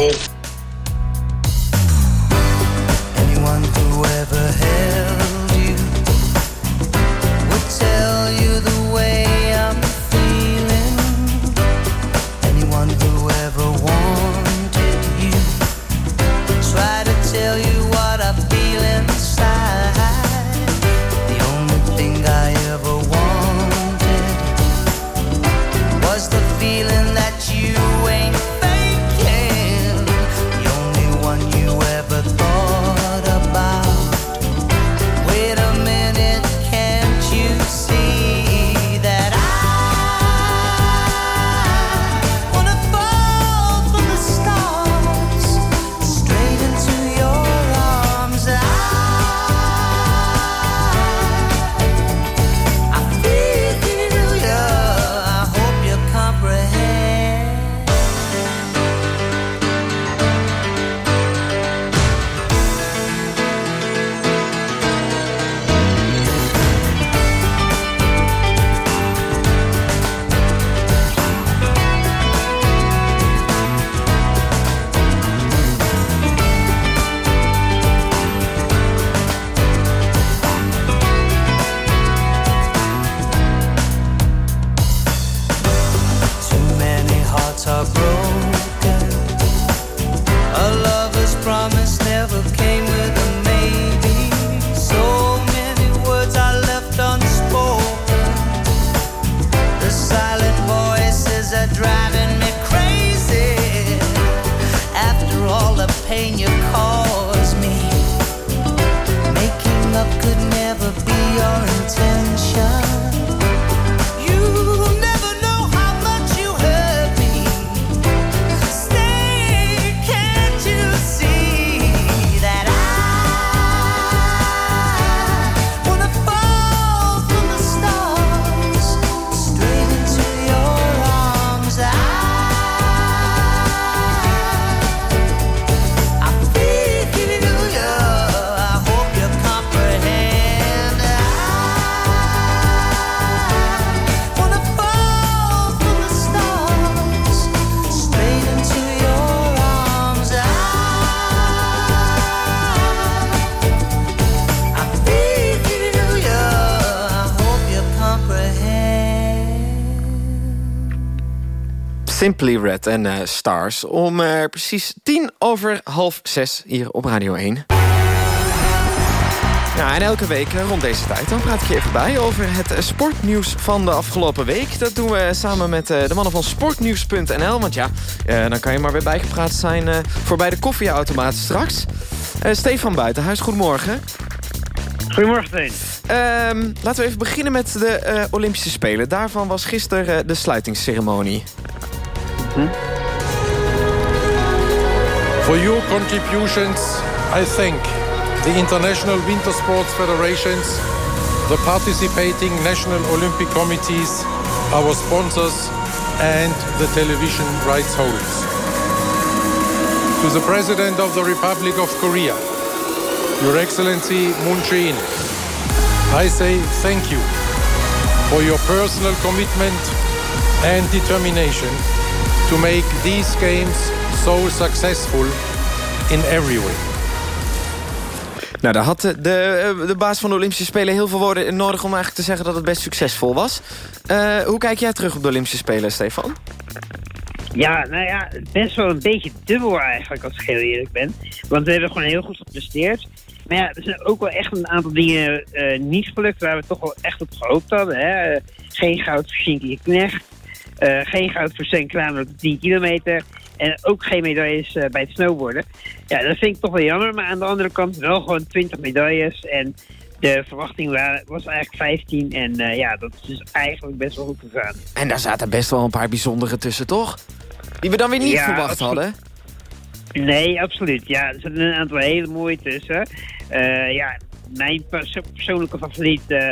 Simply Red en eh, Stars. Om eh, precies tien over half zes hier op Radio 1. Ja, en elke week eh, rond deze tijd dan praat ik je even bij over het sportnieuws van de afgelopen week. Dat doen we samen met de mannen van sportnieuws.nl. Want ja, dan kan je maar weer bijgepraat zijn voor bij de koffieautomaat straks. Stefan Buitenhuis, goedemorgen. Goedemorgen, Steen. Ehm, laten we even beginnen met de Olympische Spelen. Daarvan was gisteren de sluitingsceremonie. Hm? For your contributions, I thank the International Winter Sports Federations, the participating National Olympic Committees, our sponsors, and the television rights holders. To the President of the Republic of Korea, Your Excellency Moon Jae-in, I say thank you for your personal commitment and determination to make these games so successful in every way. Nou, daar had de, de, de baas van de Olympische Spelen heel veel woorden nodig... om eigenlijk te zeggen dat het best succesvol was. Uh, hoe kijk jij terug op de Olympische Spelen, Stefan? Ja, nou ja, best wel een beetje dubbel eigenlijk, als ik heel eerlijk ben. Want we hebben gewoon heel goed gepresteerd. Maar ja, er zijn ook wel echt een aantal dingen uh, niet gelukt... waar we toch wel echt op gehoopt hadden. Hè? Geen goud voor Shinky Knecht. Uh, geen goud voor Sven Kramer op de 10 kilometer. En ook geen medailles uh, bij het snowboarden. Ja, dat vind ik toch wel jammer. Maar aan de andere kant wel gewoon 20 medailles. En de verwachting was eigenlijk 15. En uh, ja, dat is dus eigenlijk best wel goed gegaan. En daar zaten best wel een paar bijzondere tussen, toch? Die we dan weer niet ja, verwacht absoluut. hadden. Nee, absoluut. Ja, er zitten een aantal hele mooie tussen. Uh, ja, mijn perso persoonlijke favoriet uh,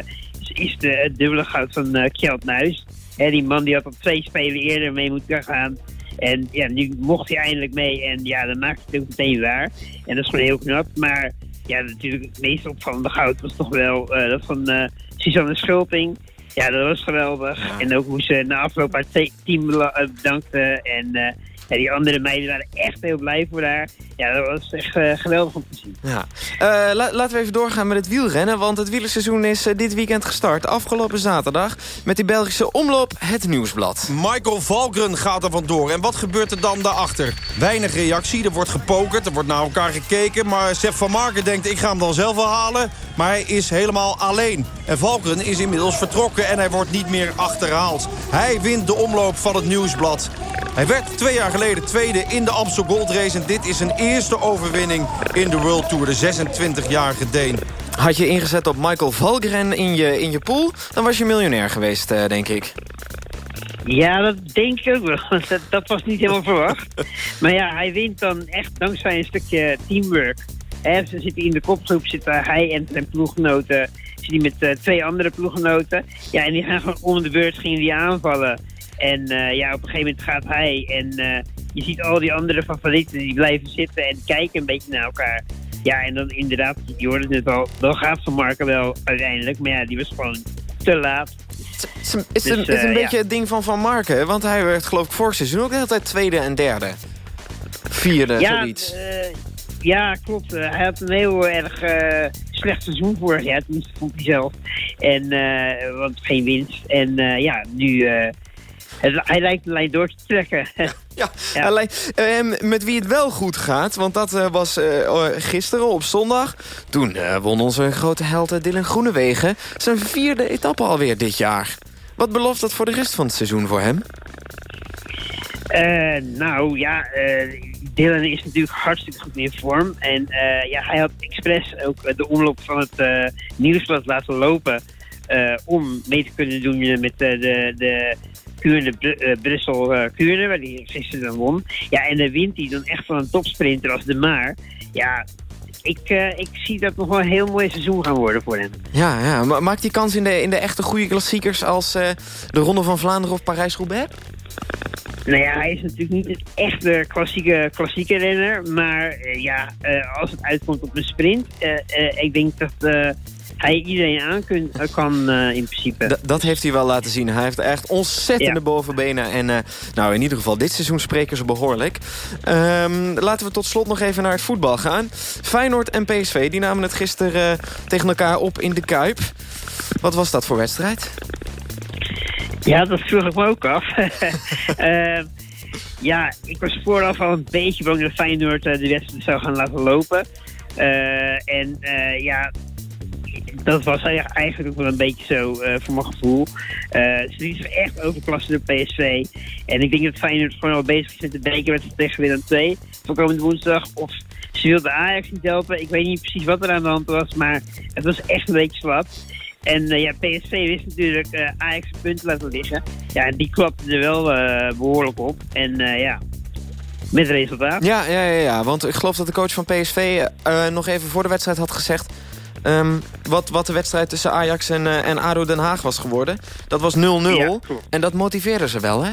is, de, dubbele goud van Kjeld Nuis. Hè, die man die had op twee spelen eerder mee moeten gaan. En ja, nu mocht hij eindelijk mee. En ja, dan maakt het ook meteen waar. En dat is gewoon heel knap. Maar ja, natuurlijk het meest opvallende goud was toch wel uh, dat van uh, Suzanne Schulting. Ja, dat was geweldig. Ja. En ook hoe ze na afloop haar team bedankte. En uh, ja, die andere meiden waren echt heel blij voor haar. Ja, dat was echt uh, geweldig om te zien. Ja. Uh, la laten we even doorgaan met het wielrennen. Want het wielerseizoen is uh, dit weekend gestart. Afgelopen zaterdag met die Belgische omloop Het Nieuwsblad. Michael Valgren gaat er vandoor. En wat gebeurt er dan daarachter? Weinig reactie, er wordt gepokerd, er wordt naar elkaar gekeken. Maar Sepp van Marken denkt, ik ga hem dan zelf wel halen. Maar hij is helemaal alleen. En Valgren is inmiddels vertrokken en hij wordt niet meer achterhaald. Hij wint de omloop van het Nieuwsblad. Hij werd twee jaar geleden tweede in de Amstel Gold Race. En dit is zijn eerste overwinning in de World Tour. De 26-jarige Deen. Had je ingezet op Michael Valgren in je, in je pool... dan was je miljonair geweest, uh, denk ik. Ja, dat denk ik ook wel. Dat, dat was niet helemaal verwacht. Maar ja, hij wint dan echt dankzij een stukje teamwork. He, ze zitten in de kopgroep, zitten hij en zijn ploeggenoten... zitten met uh, twee andere ploeggenoten. Ja, en die gaan gewoon om de beurt gingen die aanvallen... En uh, ja, op een gegeven moment gaat hij en uh, je ziet al die andere favorieten die blijven zitten en kijken een beetje naar elkaar. Ja, en dan inderdaad, je hoorde het net al, dan gaat Van Marken wel uiteindelijk, maar ja, die was gewoon te laat. Het is een, dus, een, uh, een ja. beetje het ding van Van Marken, want hij werd geloof ik vorig seizoen ook de hele tijd tweede en derde. Vierde, ja, zoiets. ja, klopt. hij had een heel erg slecht seizoen vorig jaar, tenminste vond hij zelf. En, want geen winst. En ja, nu hij lijkt de lijn door te trekken. ja, ja. Alleen, uh, met wie het wel goed gaat, want dat uh, was uh, gisteren op zondag. Toen won onze grote held Dylan Groenewegen zijn vierde etappe alweer dit jaar. Wat belooft dat voor de rest van het seizoen voor hem? nou ja, Dylan is natuurlijk hartstikke goed in vorm. En ja, hij had expres ook de omloop van het nieuwsblad laten lopen... om mee te kunnen doen met de, de Kuurne, uh, Brussel uh, Kuurne, waar hij gisteren dan won. Ja, en dan wint hij dan echt van een topsprinter als de Maar. Ja, ik, uh, ik zie dat nog wel een heel mooi seizoen gaan worden voor hem. Ja, ja. Maar maakt hij kans in de, in de echte goede klassiekers als de Ronde van Vlaanderen of Parijs-Roubaix? Nou ja, hij is natuurlijk niet een echte klassieke, klassieke renner. Maar ja, als het uitkomt op een sprint, ik denk dat hij iedereen aan kun, kan uh, in principe. D dat heeft hij wel laten zien. Hij heeft echt ontzettende ja. bovenbenen. En uh, nou, in ieder geval dit seizoen spreken ze behoorlijk. Um, laten we tot slot nog even naar het voetbal gaan. Feyenoord en PSV die namen het gisteren uh, tegen elkaar op in de Kuip. Wat was dat voor wedstrijd? Ja, dat vroeg ik me ook af. ja, ik was vooraf al een beetje bang dat Feyenoord de wedstrijd zou gaan laten lopen. en ja, dat was eigenlijk ook wel een beetje zo uh, voor mijn gevoel. Uh, ze lieten echt overklassen door PSV. En ik denk dat Feyenoord gewoon al bezig is met de bekerwedstrijd tegen Willem II voor komende woensdag. Of ze wilde Ajax niet helpen. Ik weet niet precies wat er aan de hand was, maar het was echt een beetje slap. En ja, PSV wist natuurlijk uh, Ajax punten laten liggen. Ja, en die klapte er wel behoorlijk op. En ja, met resultaat. Ja, ja, ja, ja, want ik geloof dat de coach van PSV eh, nog even voor de wedstrijd had gezegd... ehm, wat, wat de wedstrijd tussen Ajax en, eh, en ADO Den Haag was geworden. Dat was 0-0 Ja, en dat motiveerde ze wel, hè?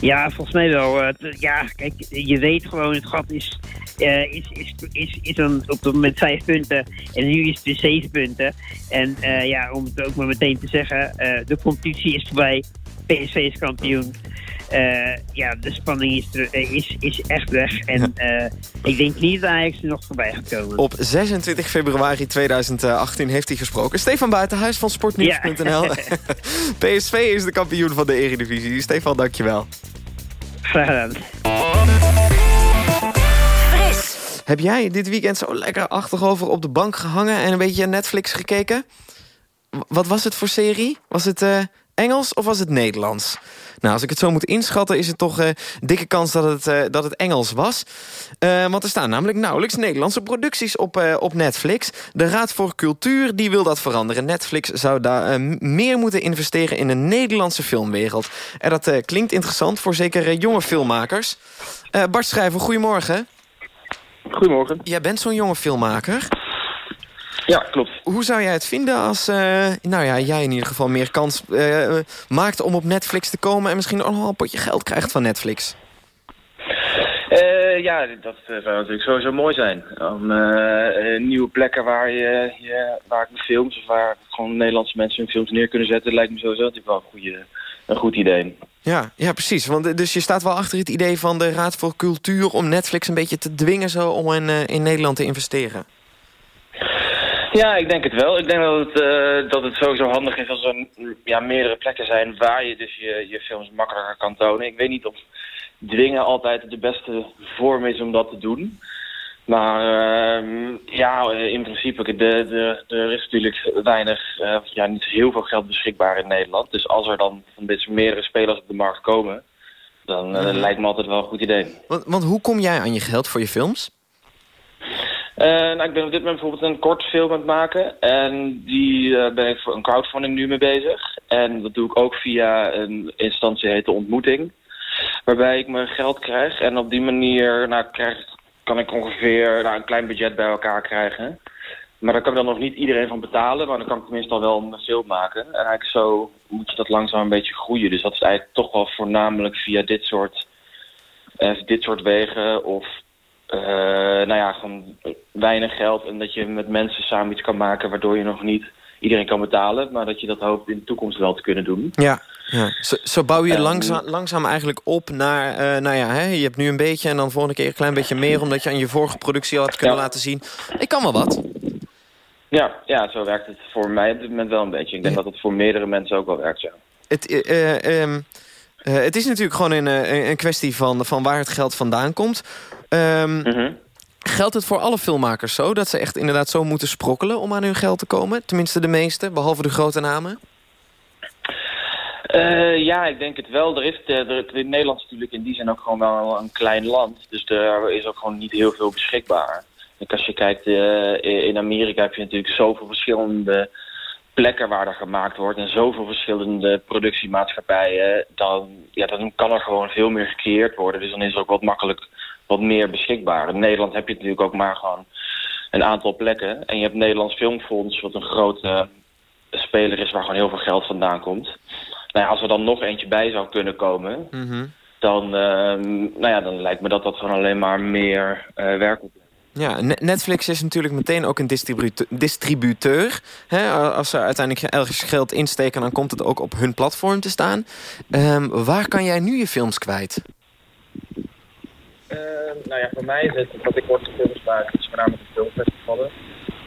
Ja, volgens mij wel. Eh, ja, kijk, je weet gewoon, het gat is, eh, is, is, is, is dan op het moment vijf punten. En nu is het dus zeven punten. En ja, om het ook maar meteen te zeggen, de competitie is voorbij. PSV is kampioen. Eh, ja, de spanning is, er, eh, is, is echt weg. En eh, ik denk niet dat Ajax er nog voorbij gaat komen. Op 26 februari 2018 heeft hij gesproken. Stefan Buitenhuis van Sportnieuws.nl. Ja. PSV is de kampioen van de Eredivisie. Stefan, dankjewel. Graag gedaan. Heb jij dit weekend zo lekker achterover op de bank gehangen... en een beetje Netflix gekeken? Wat was het voor serie? Was het eh, Engels of was het Nederlands? Nou, als ik het zo moet inschatten... is het toch eh dikke kans dat het, eh, dat het Engels was. Eh, want er staan namelijk nauwelijks Nederlandse producties op, op Netflix. De Raad voor Cultuur die wil dat veranderen. Netflix zou daar meer moeten investeren in de Nederlandse filmwereld. En dat klinkt interessant voor zeker jonge filmmakers. Bart Schrijver, goedemorgen. Goedemorgen. Jij bent zo'n jonge filmmaker. Ja, klopt. Hoe zou jij het vinden als eh, nou ja, jij in ieder geval meer kans eh, maakt om op Netflix te komen... en misschien ook nog wel een potje geld krijgt van Netflix? Eh, ja, dat zou natuurlijk sowieso mooi zijn. Om nieuwe plekken waar, je, je, waar ik mijn films of waar gewoon Nederlandse mensen hun films neer kunnen zetten, lijkt me sowieso natuurlijk wel een, goede, een goed idee. Ja, ja, precies. Want, dus je staat wel achter het idee van de Raad voor Cultuur... om Netflix een beetje te dwingen zo om in, in Nederland te investeren. Ja, ik denk het wel. Ik denk dat het, eh, dat het sowieso handig is als er mm, ja, meerdere plekken zijn waar je dus je, je films makkelijker kan tonen. Ik weet niet of dwingen altijd de beste vorm is om dat te doen. Maar ehm, ja, eh, in principe, de, de, er is natuurlijk weinig, eh, ja, niet heel veel geld beschikbaar in Nederland. Dus als er dan van dit soort meerdere spelers op de markt komen, dan Mhm. lijkt me altijd wel een goed idee. Want, want hoe kom jij aan je geld voor je films? Eh, nou, ik ben op dit moment bijvoorbeeld een kort film aan het maken. En die eh, ben ik voor een crowdfunding nu mee bezig. En dat doe ik ook via een instantie heet de Ontmoeting. Waarbij ik mijn geld krijg. En op die manier nou, kan ik ongeveer nou, een klein budget bij elkaar krijgen. Maar daar kan ik dan nog niet iedereen van betalen. Maar dan kan ik tenminste wel mijn film maken. En eigenlijk zo moet je dat langzaam een beetje groeien. Dus dat is eigenlijk toch wel voornamelijk via dit soort, eh, dit soort wegen. Of eh, nou ja, gewoon weinig geld. En dat je met mensen samen iets kan maken waardoor je nog niet iedereen kan betalen. Maar dat je dat hoopt in de toekomst wel te kunnen doen. Ja, ja. Zo, zo bouw je Ehm, langzaam, langzaam eigenlijk op naar... eh, nou ja, hè, je hebt nu een beetje en dan volgende keer een klein beetje meer... omdat je aan je vorige productie al hebt kunnen Ja. laten zien... ik kan wel wat. Ja, ja, zo werkt het voor mij op dit moment wel een beetje. Ik denk dat het voor meerdere mensen ook wel werkt, ja. Het, eh, eh, eh, het is natuurlijk gewoon een, eh, een kwestie van, van waar het geld vandaan komt. Ehm, Mhm. Geldt het voor alle filmmakers zo? Dat ze echt inderdaad zo moeten sprokkelen om aan hun geld te komen? Tenminste de meeste, behalve de grote namen? Eh, ja, ik denk het wel. Er is de, de, Nederland is natuurlijk in die zin ook gewoon wel een klein land. Dus er is ook gewoon niet heel veel beschikbaar. Kijk, als je kijkt, in Amerika heb je natuurlijk zoveel verschillende plekken waar er gemaakt wordt. En zoveel verschillende productiemaatschappijen. Dan, ja, dan kan er gewoon veel meer gecreëerd worden. Dus dan is er ook wat makkelijk wat meer beschikbaar. In Nederland heb je natuurlijk ook maar gewoon een aantal plekken. En je hebt Nederlands Filmfonds, wat een grote speler is waar gewoon heel veel geld vandaan komt. Nou ja, als er dan nog eentje bij zou kunnen komen, dan, ehm, nou ja, dan lijkt me dat dat gewoon alleen maar meer eh werk op. Ja, Ne- Netflix is natuurlijk meteen ook een distributeur. distributeur hè? Als ze uiteindelijk ergens geld insteken... dan komt het ook op hun platform te staan. Ehm, waar kan jij nu je films kwijt? nou ja, voor mij is het dat ik korte films maak, dus voornamelijk op filmfestivalen.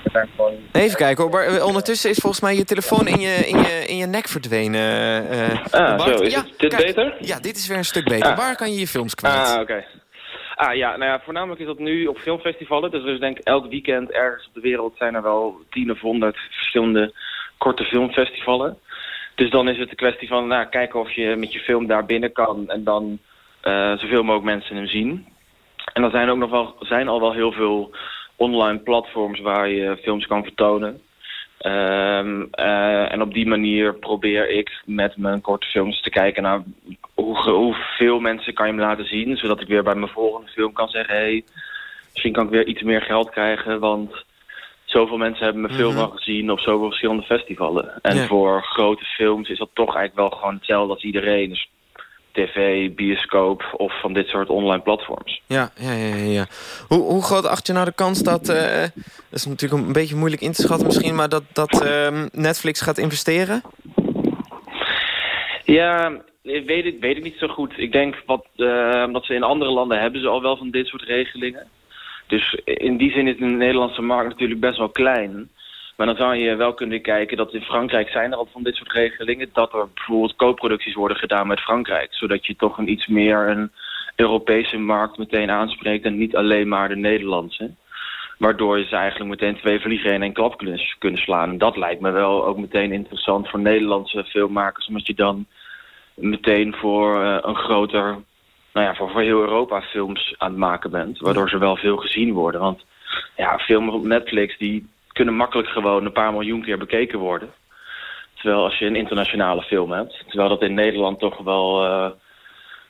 En daar gewoon... Even kijken hoor. Eh, Ondertussen is volgens mij je telefoon in je, in je, in je nek verdwenen. eh, Ah, Bart. zo, is Ja, dit kijk. beter? Ja, dit is weer een stuk beter. Ah. Waar kan je je films kwijt? Ah, oké. Ah ja, nou ja, voornamelijk is dat nu op filmfestivalen. Dus is denk elk weekend ergens op de wereld zijn er wel tien of honderd verschillende korte filmfestivalen. Dus dan is het een kwestie van nou, kijken of je met je film daar binnen kan en dan eh, zoveel mogelijk mensen hem zien. En er zijn ook nog wel, zijn al wel heel veel online platforms waar je films kan vertonen. Ehm, eh, en op die manier probeer ik met mijn korte films te kijken naar hoe, hoeveel mensen kan je me laten zien, zodat ik weer bij mijn volgende film kan zeggen, hé, hey, misschien kan ik weer iets meer geld krijgen, want zoveel mensen hebben mijn film Mhm. al gezien op zoveel verschillende festivalen. En Ja. voor grote films is dat toch eigenlijk wel gewoon hetzelfde als iedereen. Dus tv, bioscoop of van dit soort online platforms. Ja, ja, ja, ja. Hoe, hoe groot acht je nou de kans dat... eh, dat is natuurlijk een beetje moeilijk in te schatten misschien... maar dat, dat ehm, Netflix gaat investeren? Ja, ik weet ik, weet ik niet zo goed. Ik denk wat, eh, dat ze in andere landen hebben ze al wel van dit soort regelingen. Dus in die zin is de Nederlandse markt natuurlijk best wel klein. Maar dan zou je wel kunnen kijken dat in Frankrijk zijn er al van dit soort regelingen. Dat er bijvoorbeeld co-producties worden gedaan met Frankrijk. Zodat je toch een iets meer een Europese markt meteen aanspreekt en niet alleen maar de Nederlandse. Waardoor ze eigenlijk meteen twee vliegen in één klap kunnen, slaan. En dat lijkt me wel ook meteen interessant voor Nederlandse filmmakers. Omdat je dan meteen voor eh, een groter, nou ja, voor, voor heel Europa films aan het maken bent. Waardoor ze wel veel gezien worden. Want ja, films op Netflix die kunnen makkelijk gewoon een paar miljoen keer bekeken worden. Terwijl als je een internationale film hebt. Terwijl dat in Nederland toch wel... eh,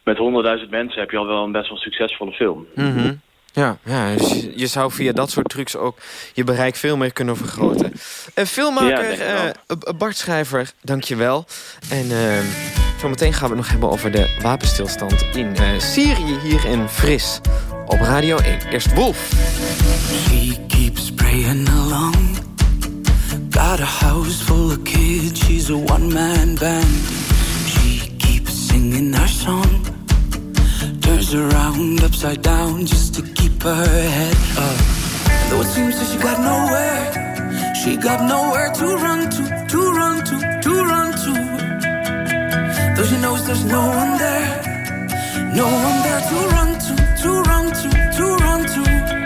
met honderdduizend mensen heb je al wel een best wel succesvolle film. Mhm. Ja, ja dus je, zou via dat soort trucs ook je bereik veel meer kunnen vergroten. Uh, filmmaker Ja, eh, Bart Schrijver, dank je wel. En uh, zometeen gaan we het nog hebben over de wapenstilstand in uh, Syrië hier in Fris. Op Radio 1. Eerst Wolf. She keeps praying along. Got a house full of kids, she's a one-man band. She keeps singing her song. Turns around upside down just to keep her head up. Though it seems that she got nowhere, she got nowhere to run to, to run to, to run to. Though she knows there's no one there, no one there to run to, to run to, to run to.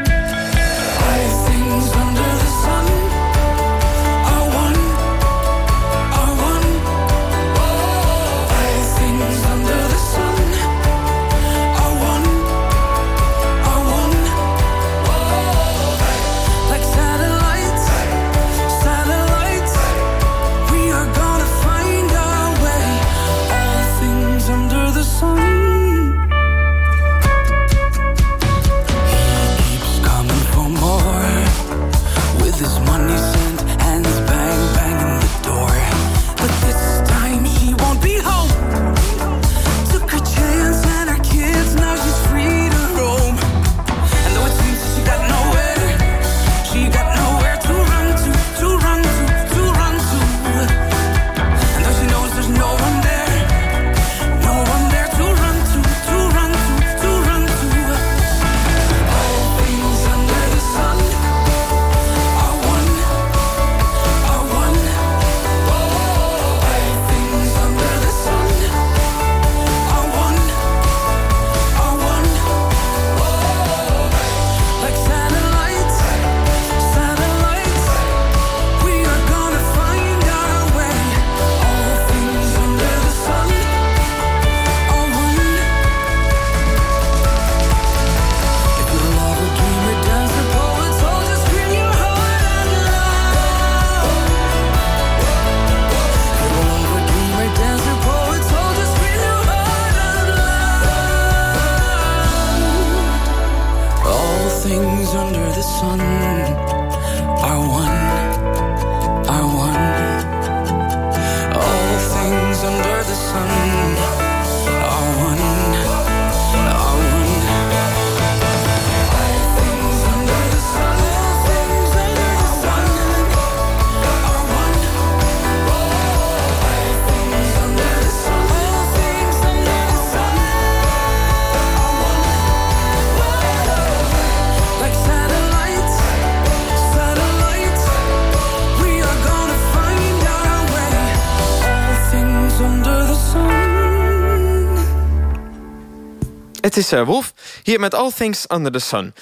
Het is uh, Wolf, hier met All Things Under the Sun.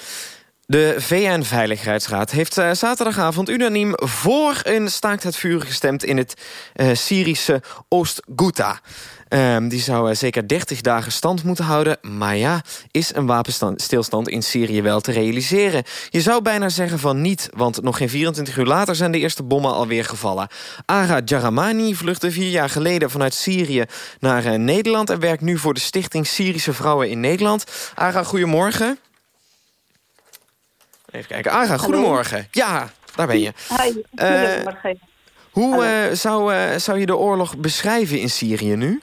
De VN-veiligheidsraad heeft uh, zaterdagavond unaniem voor een staakt het vuur gestemd in het uh, Syrische Oost-Ghouta. Um, die zou uh, zeker 30 dagen stand moeten houden. Maar ja, is een wapenstilstand in Syrië wel te realiseren? Je zou bijna zeggen van niet, want nog geen 24 uur later... zijn de eerste bommen alweer gevallen. Ara Jaramani vluchtte vier jaar geleden vanuit Syrië naar Nederland... en werkt nu voor de Stichting Syrische Vrouwen in Nederland. Ara, goedemorgen. Even kijken. Ara, goedemorgen. Ja, daar ben je. Hi, goedemorgen. Uh, hoe uh, zou, uh, zou je de oorlog beschrijven in Syrië nu?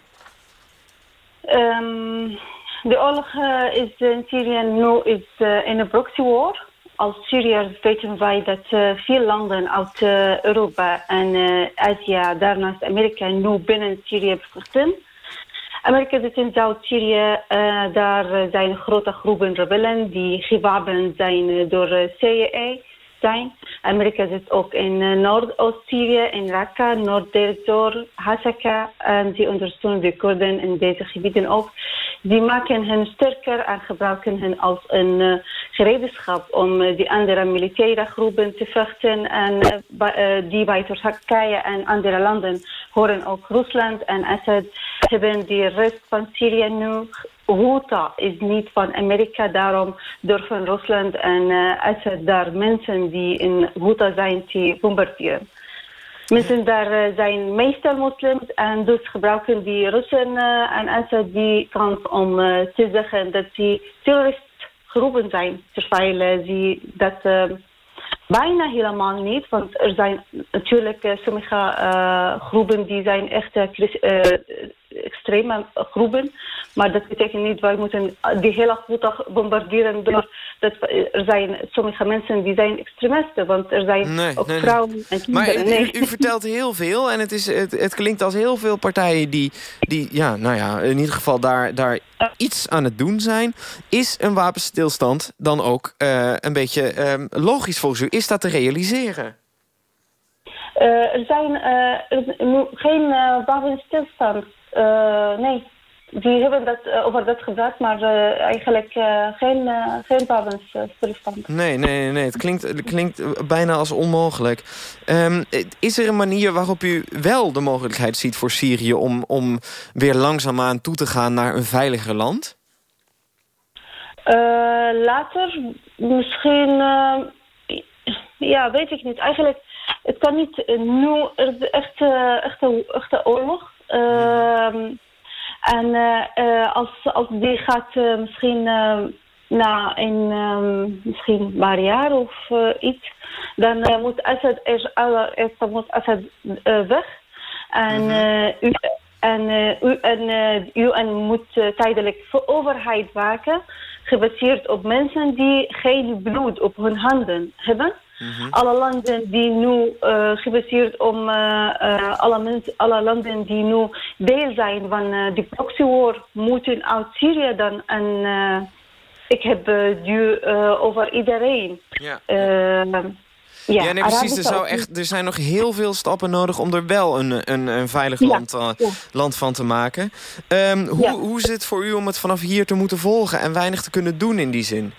Um, de oorlog is in Syrië nu is in een proxy war. Als Syriërs weten wij dat veel landen uit Europa en Azië, daarnaast Amerika, nu binnen Syrië vluchten. Amerika zit in Zuid-Syrië. Uh, daar zijn grote groepen rebellen die gewapend zijn door CIA. Zijn. Amerika zit ook in Noordoost-Syrië, in Raqqa, Noord-Derzor, Hasaka. En die ondersteunen de Koerden in deze gebieden ook. Die maken hen sterker en gebruiken hen als een uh, gereedschap om uh, die andere militaire groepen te vechten. En die bij Turkije en andere landen horen ook Rusland en Assad hebben die rest van Syrië nu. Ghouta is niet van Amerika, daarom durven Rusland en uh, Assad daar mensen die in Ghouta zijn te bombarderen. Mensen daar uh, zijn meestal moslims en dus gebruiken die Russen uh, en Assad die kans om te zeggen dat ze terroristgroepen zijn. Terwijl ze dat bijna helemaal niet, want er zijn natuurlijk sommige groepen die zijn echt extreme groepen. Maar dat betekent niet, wij moeten die hele goed bombarderen door dat er zijn sommige mensen die zijn extremisten, want er zijn nee, ook nee, vrouwen en kinderen. Maar u, nee. u, u vertelt heel veel en het, is, het, het klinkt als heel veel partijen die, die ja, nou ja, in ieder geval daar, daar iets aan het doen zijn. Is een wapenstilstand dan ook uh, een beetje uh, logisch volgens u? Is dat te realiseren? Uh, er zijn er geen wapenstilstand. Nee, die hebben dat, uh, over dat gepraat, maar uh, eigenlijk geen, geen wapensstilstand. Nee, nee, nee. Het klinkt, het klinkt bijna als onmogelijk. Um, is er een manier waarop u wel de mogelijkheid ziet voor Syrië... om, om weer langzaamaan toe te gaan naar een veiliger land? later, misschien... ja, weet ik niet. Eigenlijk, het kan niet nu... Er is echt, echt, echt een oorlog... Mm. En uh, als, als die gaat uh, misschien uh, na een um, misschien een paar jaar of iets, dan moet Assad eerst allereerst moet Assad weg. En, -hmm. u, en, u, en UN moet tijdelijk voor overheid maken, gebaseerd op mensen die geen bloed op hun handen hebben. Mm -hmm. Alle landen die nu uh, gebaseerd om uh, uh, alle, mensen, alle landen die nu deel zijn van de proxy war moeten uit Syrië dan en ik heb die over iedereen. Ja. Ja, ja, nee, precies. Er, zou echt, er zijn nog heel veel stappen nodig om er wel een, een, een veilig ja, land, uh, land van te maken. Um, hoe, hoe is het voor u om het vanaf hier te moeten volgen en weinig te kunnen doen in die zin?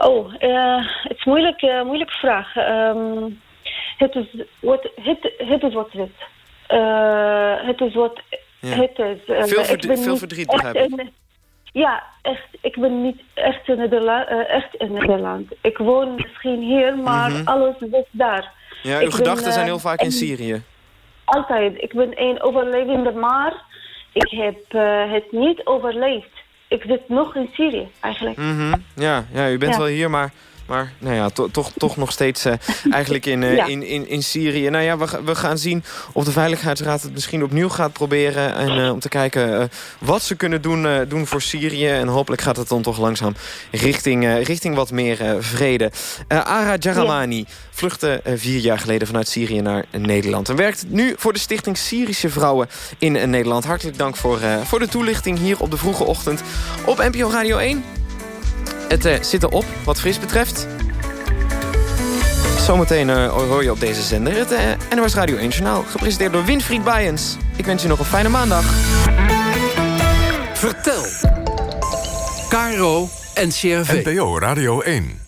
Oh, eh, het is moeilijk, eh, moeilijke vraag. Ehm, het is wat het, het is wat het is. Eh, het is wat Ja. het is. Veel ik veel verdriet, begrijp ik. ja, echt. Ik ben niet echt in, Nederland, echt in Nederland. Ik woon misschien hier, maar Mhm. alles is daar. Ja, Ik uw ben, gedachten zijn heel vaak in een- Syrië. Altijd. Ik ben een overlevende, maar ik heb het niet overleefd. Ik zit nog in Syrië, eigenlijk. Mhm. ja, ja, u bent Ja. wel hier, maar, maar nou ja, to- toch, toch nog steeds eh, eigenlijk in, eh, Ja. in, in, in Syrië. Nou ja, we, we gaan zien of de Veiligheidsraad het misschien opnieuw gaat proberen. En eh, om te kijken wat ze kunnen doen, doen voor Syrië. En hopelijk gaat het dan toch langzaam richting, richting wat meer vrede. Ara Jaramani vluchtte vier jaar geleden vanuit Syrië naar Nederland. En werkt nu voor de stichting Syrische Vrouwen in Nederland. Hartelijk dank voor, voor de toelichting hier op de vroege ochtend op NPO Radio 1. Het eh, zit erop, wat fris betreft. Zometeen eh, hoor je op deze zender het eh, NOS Radio 1 Journaal. Gepresenteerd door Winfried Bijens. Ik wens je nog een fijne maandag. Vertel. Caro NCRV. NPO Radio 1.